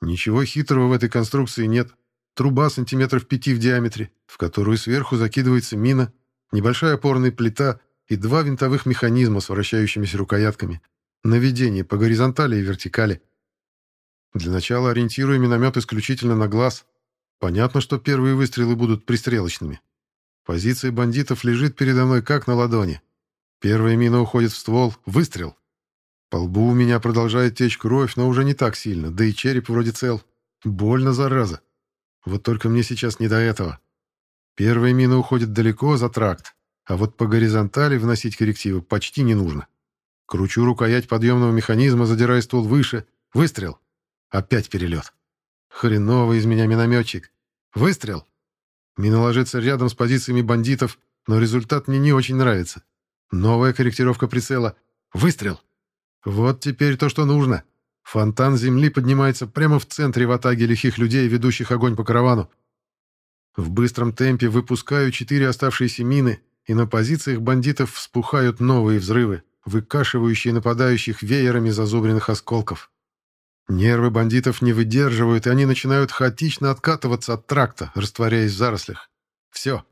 Ничего хитрого в этой конструкции нет. Труба сантиметров пяти в диаметре, в которую сверху закидывается мина, небольшая опорная плита и два винтовых механизма с вращающимися рукоятками. Наведение по горизонтали и вертикали. Для начала ориентирую миномет исключительно на глаз. Понятно, что первые выстрелы будут пристрелочными. Позиция бандитов лежит передо мной как на ладони. Первая мина уходит в ствол. Выстрел. По лбу у меня продолжает течь кровь, но уже не так сильно, да и череп вроде цел. Больно, зараза. Вот только мне сейчас не до этого. Первая мина уходит далеко за тракт. а вот по горизонтали вносить коррективы почти не нужно. Кручу рукоять подъемного механизма, задирая ствол выше. Выстрел. Опять перелет. Хреновый из меня минометчик. Выстрел. Мина ложится рядом с позициями бандитов, но результат мне не очень нравится. Новая корректировка прицела. Выстрел. Вот теперь то, что нужно. Фонтан земли поднимается прямо в центре в атаге лихих людей, ведущих огонь по каравану. В быстром темпе выпускаю четыре оставшиеся мины, и на позициях бандитов вспухают новые взрывы, выкашивающие нападающих веерами зазубренных осколков. Нервы бандитов не выдерживают, и они начинают хаотично откатываться от тракта, растворяясь в зарослях. Все.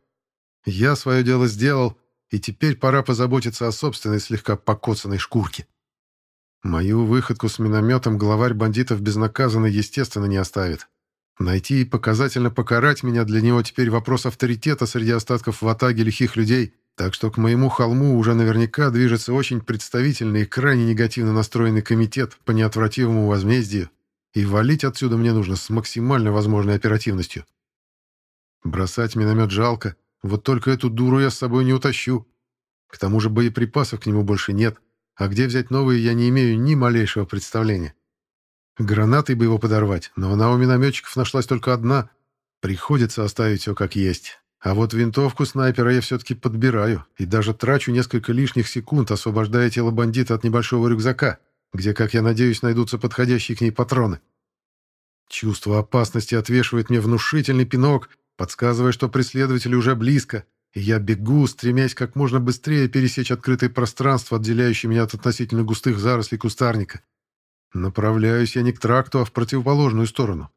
Я свое дело сделал, и теперь пора позаботиться о собственной слегка покоцанной шкурке. Мою выходку с минометом главарь бандитов безнаказанно, естественно, не оставит. Найти и показательно покарать меня для него теперь вопрос авторитета среди остатков в атаге лихих людей, так что к моему холму уже наверняка движется очень представительный и крайне негативно настроенный комитет по неотвратимому возмездию, и валить отсюда мне нужно с максимально возможной оперативностью. Бросать миномет жалко, вот только эту дуру я с собой не утащу. К тому же боеприпасов к нему больше нет, а где взять новые я не имею ни малейшего представления. Гранатой бы его подорвать, но она у минометчиков нашлась только одна. Приходится оставить все как есть. А вот винтовку снайпера я все-таки подбираю и даже трачу несколько лишних секунд, освобождая тело бандита от небольшого рюкзака, где, как я надеюсь, найдутся подходящие к ней патроны. Чувство опасности отвешивает мне внушительный пинок, подсказывая, что преследователь уже близко, и я бегу, стремясь как можно быстрее пересечь открытое пространство, отделяющее меня от относительно густых зарослей кустарника. Направляюсь я не к тракту, а в противоположную сторону.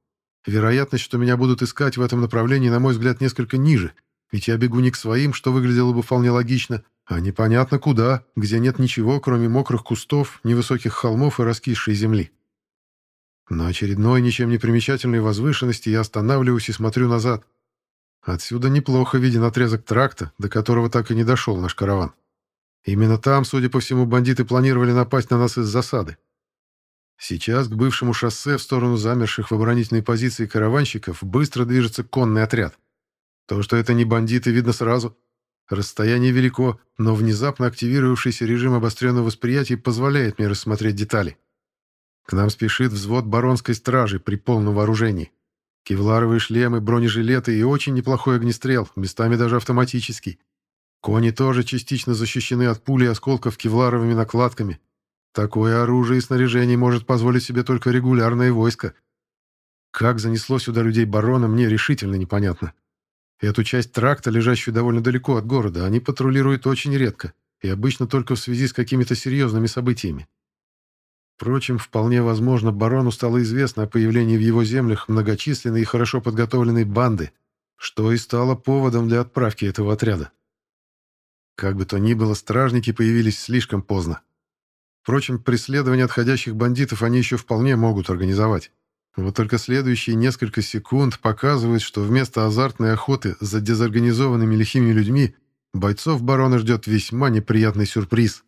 Вероятность, что меня будут искать в этом направлении, на мой взгляд, несколько ниже, ведь я бегу не к своим, что выглядело бы вполне логично, а непонятно куда, где нет ничего, кроме мокрых кустов, невысоких холмов и раскисшей земли. На очередной ничем не примечательной возвышенности я останавливаюсь и смотрю назад. Отсюда неплохо виден отрезок тракта, до которого так и не дошел наш караван. Именно там, судя по всему, бандиты планировали напасть на нас из засады. Сейчас к бывшему шоссе в сторону замерших в оборонительной позиции караванщиков быстро движется конный отряд. То, что это не бандиты, видно сразу. Расстояние велико, но внезапно активировавшийся режим обостренного восприятия позволяет мне рассмотреть детали. К нам спешит взвод баронской стражи при полном вооружении. Кевларовые шлемы, бронежилеты и очень неплохой огнестрел, местами даже автоматический. Кони тоже частично защищены от пули и осколков кевларовыми накладками, Такое оружие и снаряжение может позволить себе только регулярное войско. Как занесло сюда людей барона, мне решительно непонятно. Эту часть тракта, лежащую довольно далеко от города, они патрулируют очень редко и обычно только в связи с какими-то серьезными событиями. Впрочем, вполне возможно, барону стало известно о появлении в его землях многочисленной и хорошо подготовленной банды, что и стало поводом для отправки этого отряда. Как бы то ни было, стражники появились слишком поздно. Впрочем, преследование отходящих бандитов они еще вполне могут организовать. Вот только следующие несколько секунд показывают, что вместо азартной охоты за дезорганизованными лихими людьми бойцов барона ждет весьма неприятный сюрприз.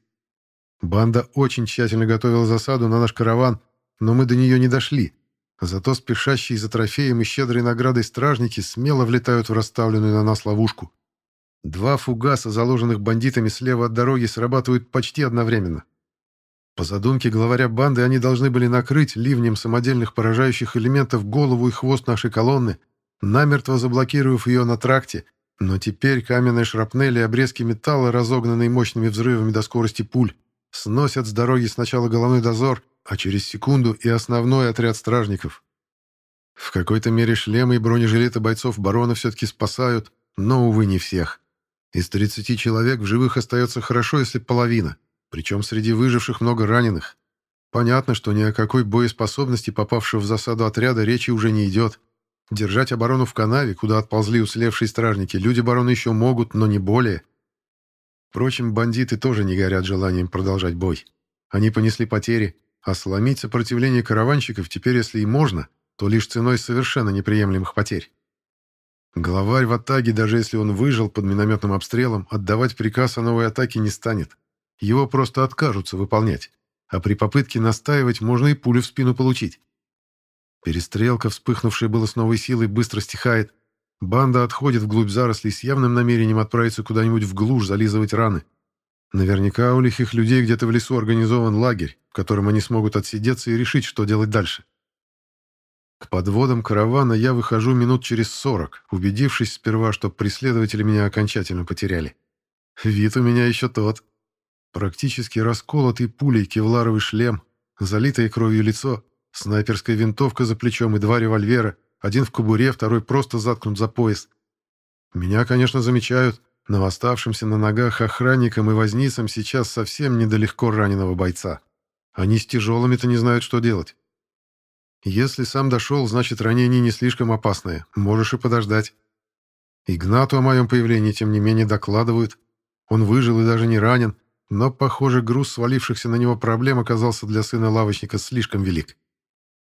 Банда очень тщательно готовила засаду на наш караван, но мы до нее не дошли. Зато спешащие за трофеем и щедрой наградой стражники смело влетают в расставленную на нас ловушку. Два фугаса, заложенных бандитами слева от дороги, срабатывают почти одновременно. По задумке главаря банды они должны были накрыть ливнем самодельных поражающих элементов голову и хвост нашей колонны, намертво заблокировав ее на тракте, но теперь каменные шрапнели и обрезки металла, разогнанные мощными взрывами до скорости пуль, сносят с дороги сначала головной дозор, а через секунду и основной отряд стражников. В какой-то мере шлемы и бронежилеты бойцов барона все-таки спасают, но, увы, не всех. Из 30 человек в живых остается хорошо, если половина. Причем среди выживших много раненых. Понятно, что ни о какой боеспособности попавшего в засаду отряда речи уже не идет. Держать оборону в канаве, куда отползли уцелевшие стражники, люди барона еще могут, но не более. Впрочем, бандиты тоже не горят желанием продолжать бой. Они понесли потери, а сломить сопротивление караванщиков теперь, если и можно, то лишь ценой совершенно неприемлемых потерь. Главарь в атаге, даже если он выжил под минометным обстрелом, отдавать приказ о новой атаке не станет. Его просто откажутся выполнять, а при попытке настаивать можно и пулю в спину получить. Перестрелка, вспыхнувшая было с новой силой, быстро стихает. Банда отходит вглубь зарослей с явным намерением отправиться куда-нибудь в глушь, зализывать раны. Наверняка у лихих людей где-то в лесу организован лагерь, в котором они смогут отсидеться и решить, что делать дальше. К подводам каравана я выхожу минут через сорок, убедившись сперва, что преследователи меня окончательно потеряли. Вид у меня еще тот. Практически расколотый пулей кевларовый шлем, залитое кровью лицо, снайперская винтовка за плечом и два револьвера, один в кобуре, второй просто заткнут за пояс. Меня, конечно, замечают, но оставшимся на ногах охранникам и возницам сейчас совсем недалегко раненого бойца. Они с тяжелыми-то не знают, что делать. Если сам дошел, значит, ранение не слишком опасное. Можешь и подождать. Игнату о моем появлении, тем не менее, докладывают. Он выжил и даже не ранен, но, похоже, груз свалившихся на него проблем оказался для сына лавочника слишком велик.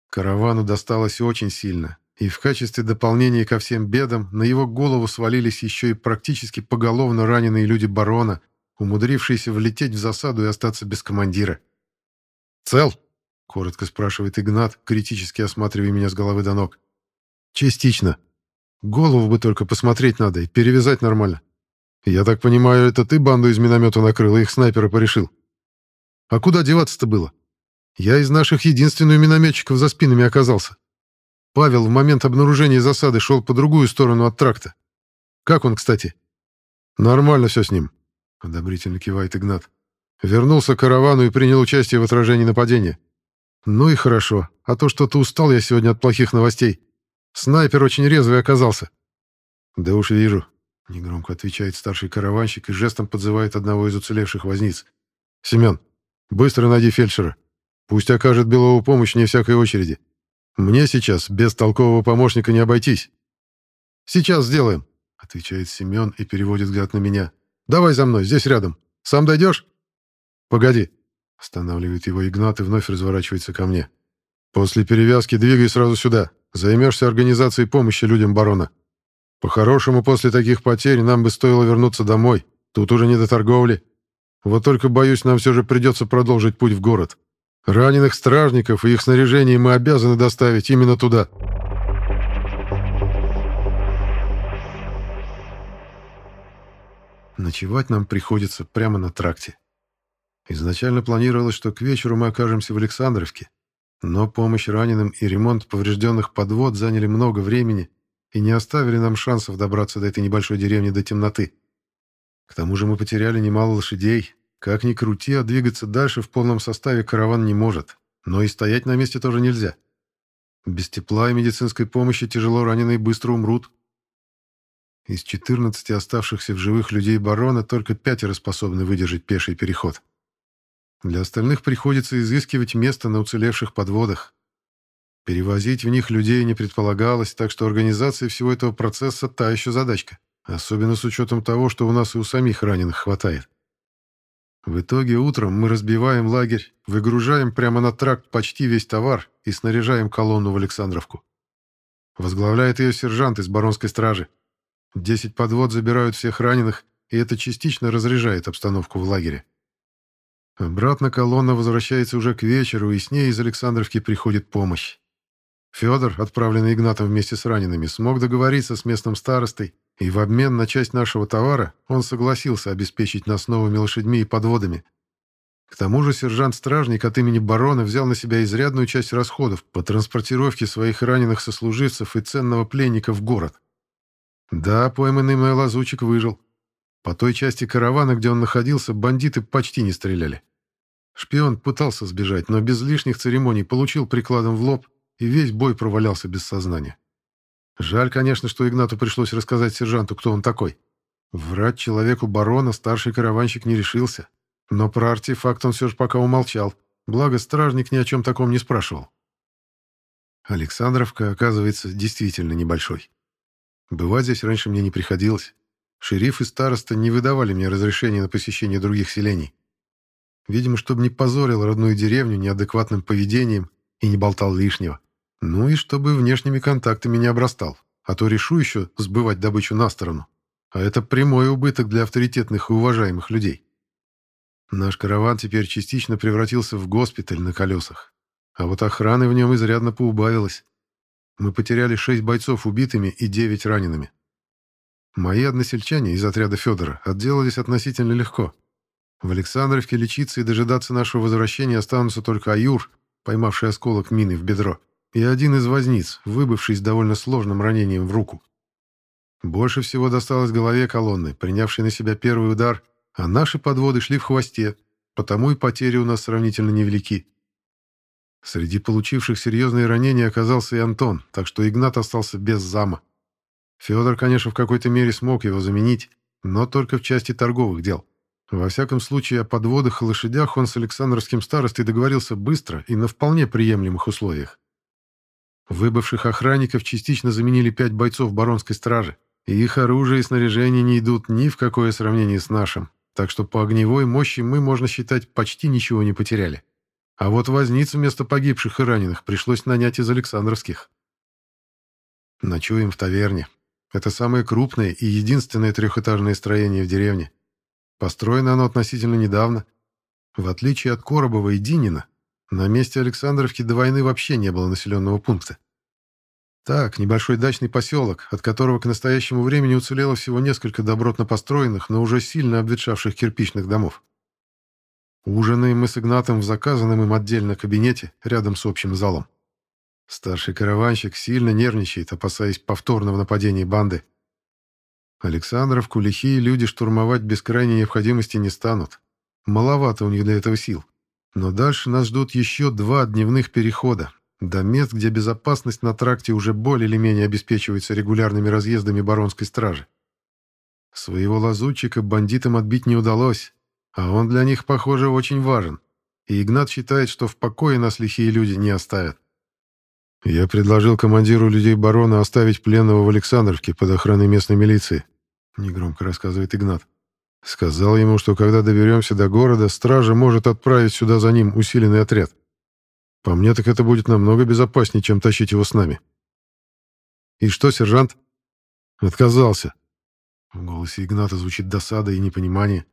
Каравану досталось очень сильно, и в качестве дополнения ко всем бедам на его голову свалились еще и практически поголовно раненые люди барона, умудрившиеся влететь в засаду и остаться без командира. «Цел?» — коротко спрашивает Игнат, критически осматривая меня с головы до ног. «Частично. Голову бы только посмотреть надо и перевязать нормально. Я так понимаю, это ты банду из миномета накрыл и их снайпера порешил? А куда деваться-то было? Я из наших единственных минометчиков за спинами оказался. Павел в момент обнаружения засады шел по другую сторону от тракта. Как он, кстати? Нормально все с ним, одобрительно кивает Игнат. Вернулся к каравану и принял участие в отражении нападения. Ну и хорошо, а то что-то устал я сегодня от плохих новостей. Снайпер очень резвый оказался. Да уж вижу, негромко отвечает старший караванщик и жестом подзывает одного из уцелевших возниц. Семен, быстро найди фельдшера. Пусть окажет Белову помощь вне всякой очереди. Мне сейчас без толкового помощника не обойтись. Сейчас сделаем, отвечает Семен и переводит взгляд на меня. Давай за мной, здесь рядом. Сам дойдешь? Погоди. Останавливает его Игнат и вновь разворачивается ко мне. После перевязки двигай сразу сюда. Займешься организацией помощи людям барона. По-хорошему, после таких потерь нам бы стоило вернуться домой. Тут уже не до торговли. Вот только, боюсь, нам все же придется продолжить путь в город. Раненых стражников и их снаряжение мы обязаны доставить именно туда. Ночевать нам приходится прямо на тракте. Изначально планировалось, что к вечеру мы окажемся в Александровке, но помощь раненым и ремонт поврежденных подвод заняли много времени и не оставили нам шансов добраться до этой небольшой деревни до темноты. К тому же мы потеряли немало лошадей, как ни крути, а двигаться дальше в полном составе караван не может. Но и стоять на месте тоже нельзя. Без тепла и медицинской помощи тяжело раненые быстро умрут. Из 14 оставшихся в живых людей барона только пятеро способны выдержать пеший переход. Для остальных приходится изыскивать место на уцелевших подводах. Перевозить в них людей не предполагалось, так что организация всего этого процесса – та еще задачка. Особенно с учетом того, что у нас и у самих раненых хватает. В итоге утром мы разбиваем лагерь, выгружаем прямо на тракт почти весь товар и снаряжаем колонну в Александровку. Возглавляет ее сержант из баронской стражи. Десять подвод забирают всех раненых, и это частично разряжает обстановку в лагере. Обратно колонна возвращается уже к вечеру, и с ней из Александровки приходит помощь. Федор, отправленный Игнатом вместе с ранеными, смог договориться с местным старостой и в обмен на часть нашего товара он согласился обеспечить нас новыми лошадьми и подводами. К тому же сержант-стражник от имени барона взял на себя изрядную часть расходов по транспортировке своих раненых сослуживцев и ценного пленника в город. Да, пойманный мой лазучик выжил. По той части каравана, где он находился, бандиты почти не стреляли. Шпион пытался сбежать, но без лишних церемоний получил прикладом в лоб и весь бой провалялся без сознания. Жаль, конечно, что Игнату пришлось рассказать сержанту, кто он такой. Врать человеку барона старший караванщик не решился. Но про артефакт он все же пока умолчал. Благо, стражник ни о чем таком не спрашивал. Александровка, оказывается, действительно небольшой. Бывать здесь раньше мне не приходилось. Шериф и староста не выдавали мне разрешения на посещение других селений. Видимо, чтобы не позорил родную деревню неадекватным поведением и не болтал лишнего. Ну и чтобы внешними контактами не обрастал, а то решу еще сбывать добычу на сторону. А это прямой убыток для авторитетных и уважаемых людей. Наш караван теперь частично превратился в госпиталь на колесах. А вот охраны в нем изрядно поубавилось. Мы потеряли шесть бойцов убитыми и девять ранеными. Мои односельчане из отряда Федора отделались относительно легко. В Александровке лечиться и дожидаться нашего возвращения останутся только Аюр, поймавший осколок мины в бедро, и один из возниц, выбывший с довольно сложным ранением в руку. Больше всего досталось голове колонны, принявшей на себя первый удар, а наши подводы шли в хвосте, потому и потери у нас сравнительно невелики. Среди получивших серьезные ранения оказался и Антон, так что Игнат остался без зама. Федор, конечно, в какой-то мере смог его заменить, но только в части торговых дел. Во всяком случае, о подводах и лошадях он с Александровским старостой договорился быстро и на вполне приемлемых условиях. Выбывших охранников частично заменили пять бойцов баронской стражи, и их оружие и снаряжение не идут ни в какое сравнение с нашим, так что по огневой мощи мы, можно считать, почти ничего не потеряли. А вот возниц вместо погибших и раненых пришлось нанять из Александровских. Ночуем в таверне. Это самое крупное и единственное трехэтажное строение в деревне. Построено оно относительно недавно. В отличие от Коробова и Динина, на месте Александровки до войны вообще не было населенного пункта. Так, небольшой дачный поселок, от которого к настоящему времени уцелело всего несколько добротно построенных, но уже сильно обветшавших кирпичных домов. Ужинаем мы с Игнатом в заказанном им отдельно кабинете, рядом с общим залом. Старший караванщик сильно нервничает, опасаясь повторного нападения банды. Александровку лихие люди штурмовать без крайней необходимости не станут. Маловато у них для этого сил. Но дальше нас ждут еще два дневных перехода, до мест, где безопасность на тракте уже более или менее обеспечивается регулярными разъездами баронской стражи. Своего лазутчика бандитам отбить не удалось, а он для них, похоже, очень важен. И Игнат считает, что в покое нас лихие люди не оставят. Я предложил командиру людей барона оставить пленного в Александровке под охраной местной милиции, негромко рассказывает Игнат. Сказал ему, что когда доберемся до города, стража может отправить сюда за ним усиленный отряд. По мне, так это будет намного безопаснее, чем тащить его с нами. И что, сержант? Отказался. В голосе Игната звучит досада и непонимание.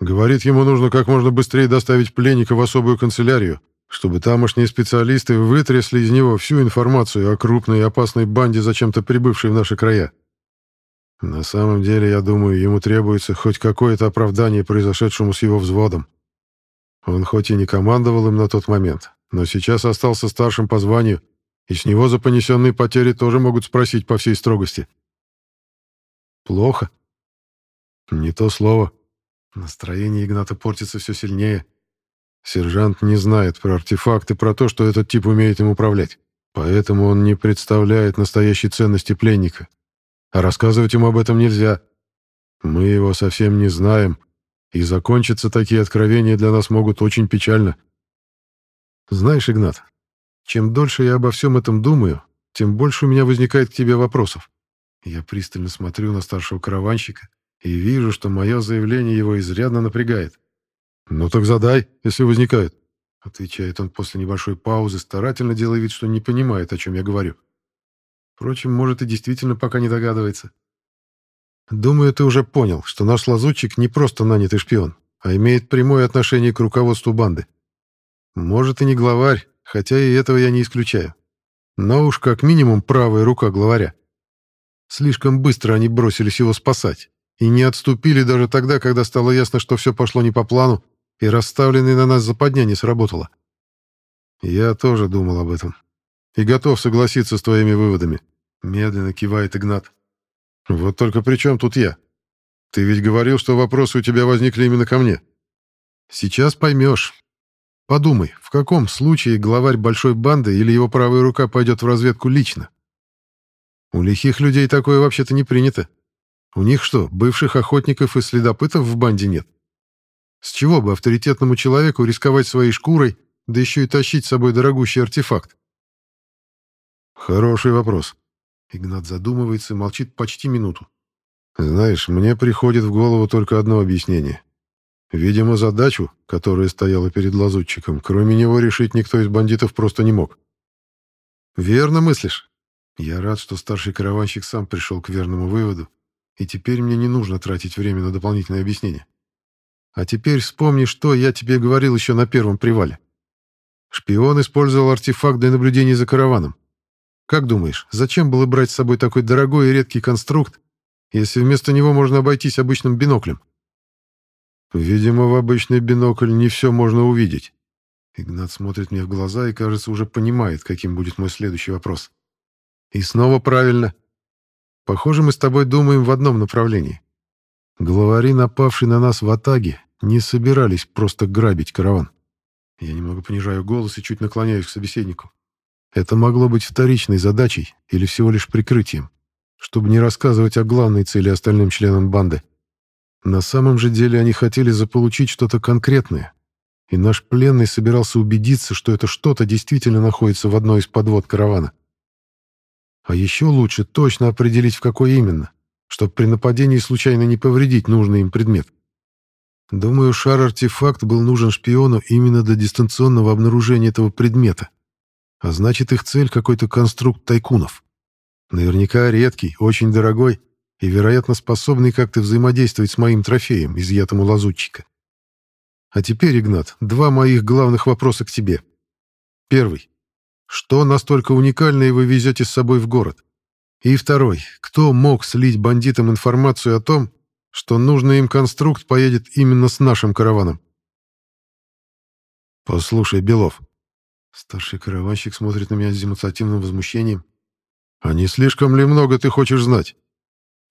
Говорит, ему нужно как можно быстрее доставить пленника в особую канцелярию, чтобы тамошние специалисты вытрясли из него всю информацию о крупной и опасной банде, зачем-то прибывшей в наши края. На самом деле, я думаю, ему требуется хоть какое-то оправдание произошедшему с его взводом. Он хоть и не командовал им на тот момент, но сейчас остался старшим по званию, и с него за понесенные потери тоже могут спросить по всей строгости. Плохо? Не то слово. Настроение Игната портится все сильнее. Сержант не знает про артефакты, про то, что этот тип умеет им управлять. Поэтому он не представляет настоящей ценности пленника. А рассказывать ему об этом нельзя. Мы его совсем не знаем, и закончиться такие откровения для нас могут очень печально. Знаешь, Игнат, чем дольше я обо всем этом думаю, тем больше у меня возникает к тебе вопросов. Я пристально смотрю на старшего караванщика, и вижу, что мое заявление его изрядно напрягает. «Ну так задай, если возникает», — отвечает он после небольшой паузы, старательно делая вид, что не понимает, о чем я говорю. Впрочем, может и действительно пока не догадывается. «Думаю, ты уже понял, что наш лазутчик не просто нанятый шпион, а имеет прямое отношение к руководству банды. Может и не главарь, хотя и этого я не исключаю. Но уж как минимум правая рука главаря. Слишком быстро они бросились его спасать и не отступили даже тогда, когда стало ясно, что все пошло не по плану, и расставленная на нас западня не сработала. Я тоже думал об этом. И готов согласиться с твоими выводами. Медленно кивает Игнат. Вот только при чем тут я? Ты ведь говорил, что вопросы у тебя возникли именно ко мне. Сейчас поймешь. Подумай, в каком случае главарь большой банды или его правая рука пойдет в разведку лично? У лихих людей такое вообще-то не принято. У них что, бывших охотников и следопытов в банде нет? С чего бы авторитетному человеку рисковать своей шкурой, да еще и тащить с собой дорогущий артефакт? Хороший вопрос. Игнат задумывается и молчит почти минуту. Знаешь, мне приходит в голову только одно объяснение. Видимо, задачу, которая стояла перед лазутчиком, кроме него решить никто из бандитов просто не мог. Верно мыслишь. Я рад, что старший караванщик сам пришел к верному выводу и теперь мне не нужно тратить время на дополнительное объяснение. А теперь вспомни, что я тебе говорил еще на первом привале. Шпион использовал артефакт для наблюдения за караваном. Как думаешь, зачем было брать с собой такой дорогой и редкий конструкт, если вместо него можно обойтись обычным биноклем? Видимо, в обычный бинокль не все можно увидеть. Игнат смотрит мне в глаза и, кажется, уже понимает, каким будет мой следующий вопрос. И снова правильно. Похоже, мы с тобой думаем в одном направлении. Главари, напавшие на нас в Атаге, не собирались просто грабить караван. Я немного понижаю голос и чуть наклоняюсь к собеседнику. Это могло быть вторичной задачей или всего лишь прикрытием, чтобы не рассказывать о главной цели остальным членам банды. На самом же деле они хотели заполучить что-то конкретное, и наш пленный собирался убедиться, что это что-то действительно находится в одной из подвод каравана. А еще лучше точно определить, в какой именно, чтобы при нападении случайно не повредить нужный им предмет. Думаю, шар-артефакт был нужен шпиону именно для дистанционного обнаружения этого предмета. А значит, их цель — какой-то конструкт тайкунов. Наверняка редкий, очень дорогой и, вероятно, способный как-то взаимодействовать с моим трофеем, изъятым у лазутчика. А теперь, Игнат, два моих главных вопроса к тебе. Первый. Что настолько уникальное вы везете с собой в город? И второй. Кто мог слить бандитам информацию о том, что нужный им конструкт поедет именно с нашим караваном? Послушай, Белов. Старший караванщик смотрит на меня с демонстративным возмущением. А не слишком ли много ты хочешь знать?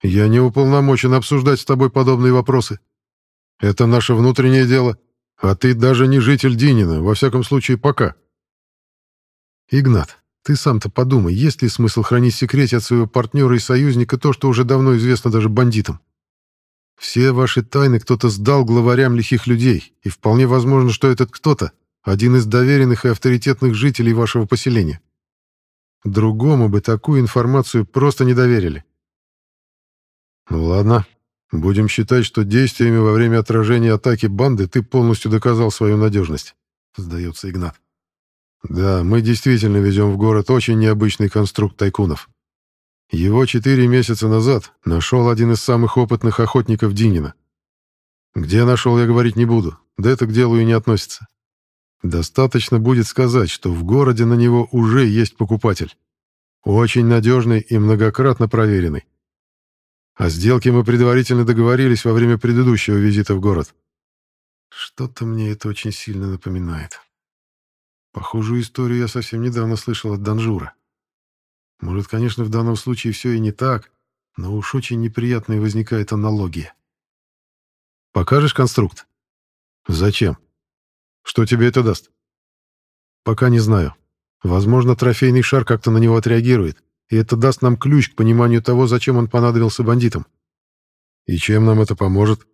Я не уполномочен обсуждать с тобой подобные вопросы. Это наше внутреннее дело, а ты даже не житель Динина, во всяком случае, пока. Игнат, ты сам-то подумай, есть ли смысл хранить в секрете от своего партнера и союзника то, что уже давно известно даже бандитам? Все ваши тайны кто-то сдал главарям лихих людей, и вполне возможно, что этот кто-то — один из доверенных и авторитетных жителей вашего поселения. Другому бы такую информацию просто не доверили. Ну ладно, будем считать, что действиями во время отражения атаки банды ты полностью доказал свою надежность, сдается Игнат. Да, мы действительно везем в город очень необычный конструкт тайкунов. Его четыре месяца назад нашел один из самых опытных охотников Динина. Где нашел, я говорить не буду, да это к делу и не относится. Достаточно будет сказать, что в городе на него уже есть покупатель. Очень надежный и многократно проверенный. О сделке мы предварительно договорились во время предыдущего визита в город. Что-то мне это очень сильно напоминает. Похожую историю я совсем недавно слышал от Данжура. Может, конечно, в данном случае все и не так, но уж очень неприятная возникает аналогия. Покажешь конструкт? Зачем? Что тебе это даст? Пока не знаю. Возможно, трофейный шар как-то на него отреагирует, и это даст нам ключ к пониманию того, зачем он понадобился бандитам. И чем нам это поможет?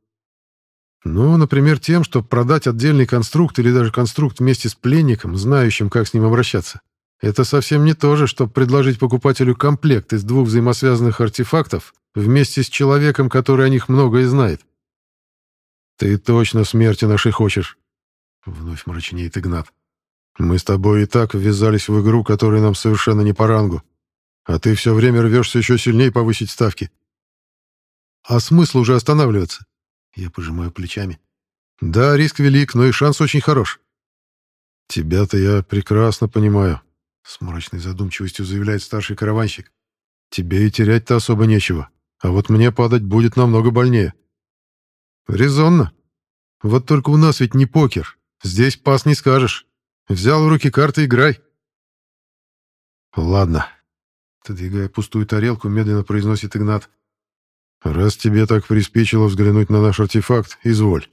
Ну, например, тем, что продать отдельный конструкт или даже конструкт вместе с пленником, знающим, как с ним обращаться. Это совсем не то же, чтобы предложить покупателю комплект из двух взаимосвязанных артефактов вместе с человеком, который о них многое знает. «Ты точно смерти нашей хочешь?» — вновь мрачнеет Игнат. «Мы с тобой и так ввязались в игру, которая нам совершенно не по рангу. А ты все время рвешься еще сильнее повысить ставки. А смысл уже останавливаться? Я пожимаю плечами. Да, риск велик, но и шанс очень хорош. Тебя-то я прекрасно понимаю, с мрачной задумчивостью заявляет старший караванщик. Тебе и терять-то особо нечего, а вот мне падать будет намного больнее. Резонно. Вот только у нас ведь не покер. Здесь пас не скажешь. Взял в руки карты, играй. Ладно, Отодвигая пустую тарелку, медленно произносит Игнат. «Раз тебе так приспичило взглянуть на наш артефакт, изволь».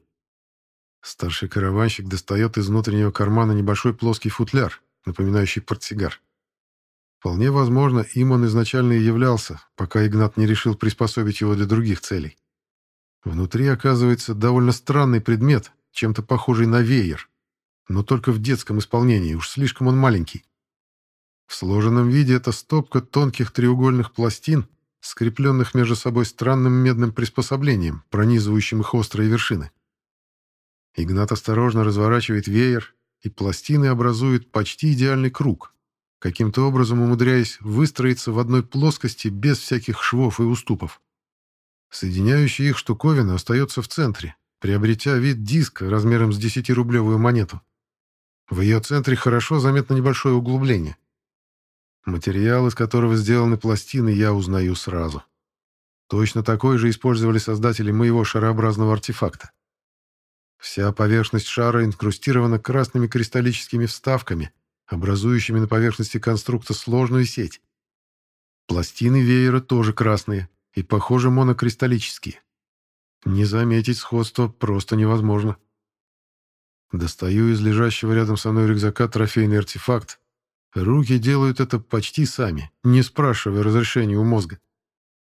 Старший караванщик достает из внутреннего кармана небольшой плоский футляр, напоминающий портсигар. Вполне возможно, им он изначально и являлся, пока Игнат не решил приспособить его для других целей. Внутри оказывается довольно странный предмет, чем-то похожий на веер, но только в детском исполнении, уж слишком он маленький. В сложенном виде это стопка тонких треугольных пластин, скрепленных между собой странным медным приспособлением, пронизывающим их острые вершины. Игнат осторожно разворачивает веер, и пластины образуют почти идеальный круг, каким-то образом умудряясь выстроиться в одной плоскости без всяких швов и уступов. Соединяющая их штуковина остается в центре, приобретя вид диска размером с 10-рублевую монету. В ее центре хорошо заметно небольшое углубление. Материал, из которого сделаны пластины, я узнаю сразу. Точно такой же использовали создатели моего шарообразного артефакта. Вся поверхность шара инкрустирована красными кристаллическими вставками, образующими на поверхности конструкта сложную сеть. Пластины веера тоже красные и, похоже, монокристаллические. Не заметить сходство просто невозможно. Достаю из лежащего рядом со мной рюкзака трофейный артефакт. Руки делают это почти сами, не спрашивая разрешения у мозга.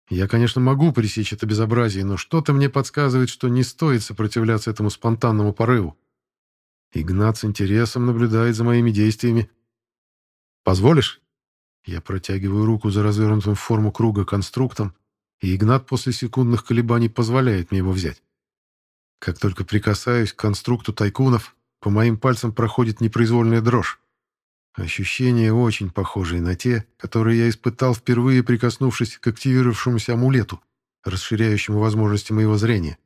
Я, конечно, могу пресечь это безобразие, но что-то мне подсказывает, что не стоит сопротивляться этому спонтанному порыву. Игнат с интересом наблюдает за моими действиями. «Позволишь?» Я протягиваю руку за развернутым в форму круга конструктом, и Игнат после секундных колебаний позволяет мне его взять. Как только прикасаюсь к конструкту тайкунов, по моим пальцам проходит непроизвольная дрожь. Ощущения очень похожие на те, которые я испытал впервые прикоснувшись к активировавшемуся амулету, расширяющему возможности моего зрения.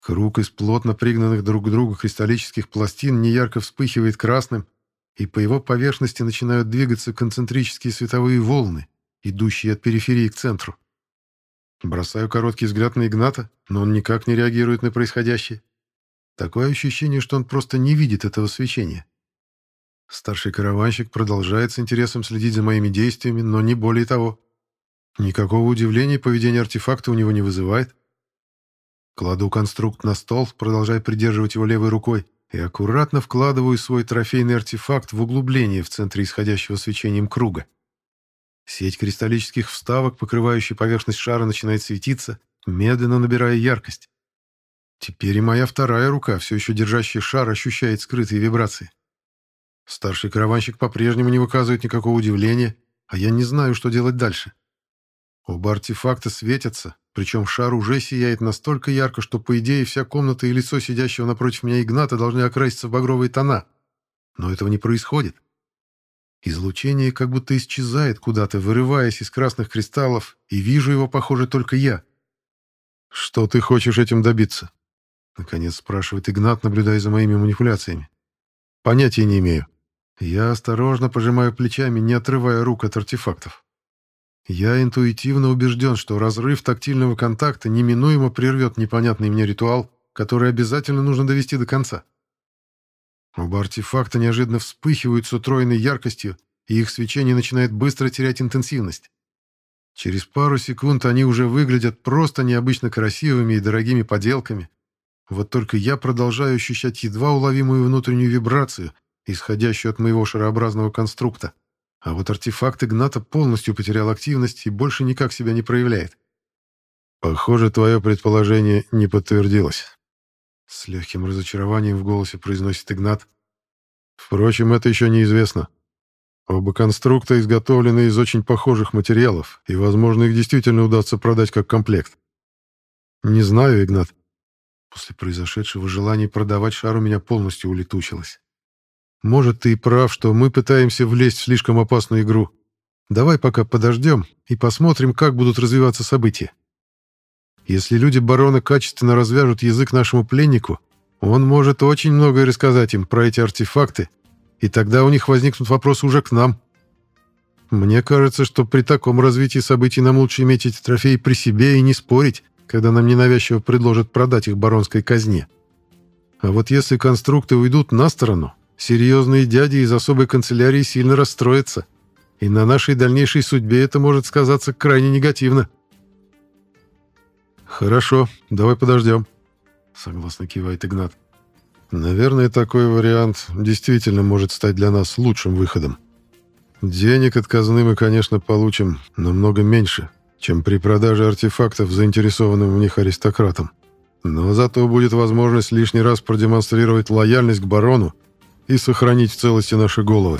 Круг из плотно пригнанных друг к другу кристаллических пластин неярко вспыхивает красным, и по его поверхности начинают двигаться концентрические световые волны, идущие от периферии к центру. Бросаю короткий взгляд на Игната, но он никак не реагирует на происходящее. Такое ощущение, что он просто не видит этого свечения. Старший караванщик продолжает с интересом следить за моими действиями, но не более того. Никакого удивления поведение артефакта у него не вызывает. Кладу конструкт на стол, продолжая придерживать его левой рукой, и аккуратно вкладываю свой трофейный артефакт в углубление в центре исходящего свечением круга. Сеть кристаллических вставок, покрывающая поверхность шара, начинает светиться, медленно набирая яркость. Теперь и моя вторая рука, все еще держащая шар, ощущает скрытые вибрации. Старший караванщик по-прежнему не выказывает никакого удивления, а я не знаю, что делать дальше. Оба артефакта светятся, причем шар уже сияет настолько ярко, что, по идее, вся комната и лицо сидящего напротив меня Игната должны окраситься в багровые тона. Но этого не происходит. Излучение как будто исчезает куда-то, вырываясь из красных кристаллов, и вижу его, похоже, только я. «Что ты хочешь этим добиться?» Наконец спрашивает Игнат, наблюдая за моими манипуляциями. «Понятия не имею. Я осторожно пожимаю плечами, не отрывая рук от артефактов. Я интуитивно убежден, что разрыв тактильного контакта неминуемо прервет непонятный мне ритуал, который обязательно нужно довести до конца. Оба артефакта неожиданно вспыхивают с утроенной яркостью, и их свечение начинает быстро терять интенсивность. Через пару секунд они уже выглядят просто необычно красивыми и дорогими поделками. Вот только я продолжаю ощущать едва уловимую внутреннюю вибрацию, исходящую от моего шарообразного конструкта. А вот артефакт Игната полностью потерял активность и больше никак себя не проявляет. «Похоже, твое предположение не подтвердилось», — с легким разочарованием в голосе произносит Игнат. «Впрочем, это еще неизвестно. Оба конструкта изготовлены из очень похожих материалов, и, возможно, их действительно удастся продать как комплект. Не знаю, Игнат. После произошедшего желание продавать шар у меня полностью улетучилось. Может, ты и прав, что мы пытаемся влезть в слишком опасную игру. Давай пока подождем и посмотрим, как будут развиваться события. Если люди барона качественно развяжут язык нашему пленнику, он может очень многое рассказать им про эти артефакты, и тогда у них возникнут вопросы уже к нам. Мне кажется, что при таком развитии событий нам лучше иметь эти трофеи при себе и не спорить, когда нам ненавязчиво предложат продать их баронской казне. А вот если конструкты уйдут на сторону, Серьезные дяди из особой канцелярии сильно расстроятся, и на нашей дальнейшей судьбе это может сказаться крайне негативно. «Хорошо, давай подождем», — согласно кивает Игнат. «Наверное, такой вариант действительно может стать для нас лучшим выходом. Денег от казны мы, конечно, получим намного меньше, чем при продаже артефактов заинтересованным в них аристократам. Но зато будет возможность лишний раз продемонстрировать лояльность к барону и сохранить в целости наши головы.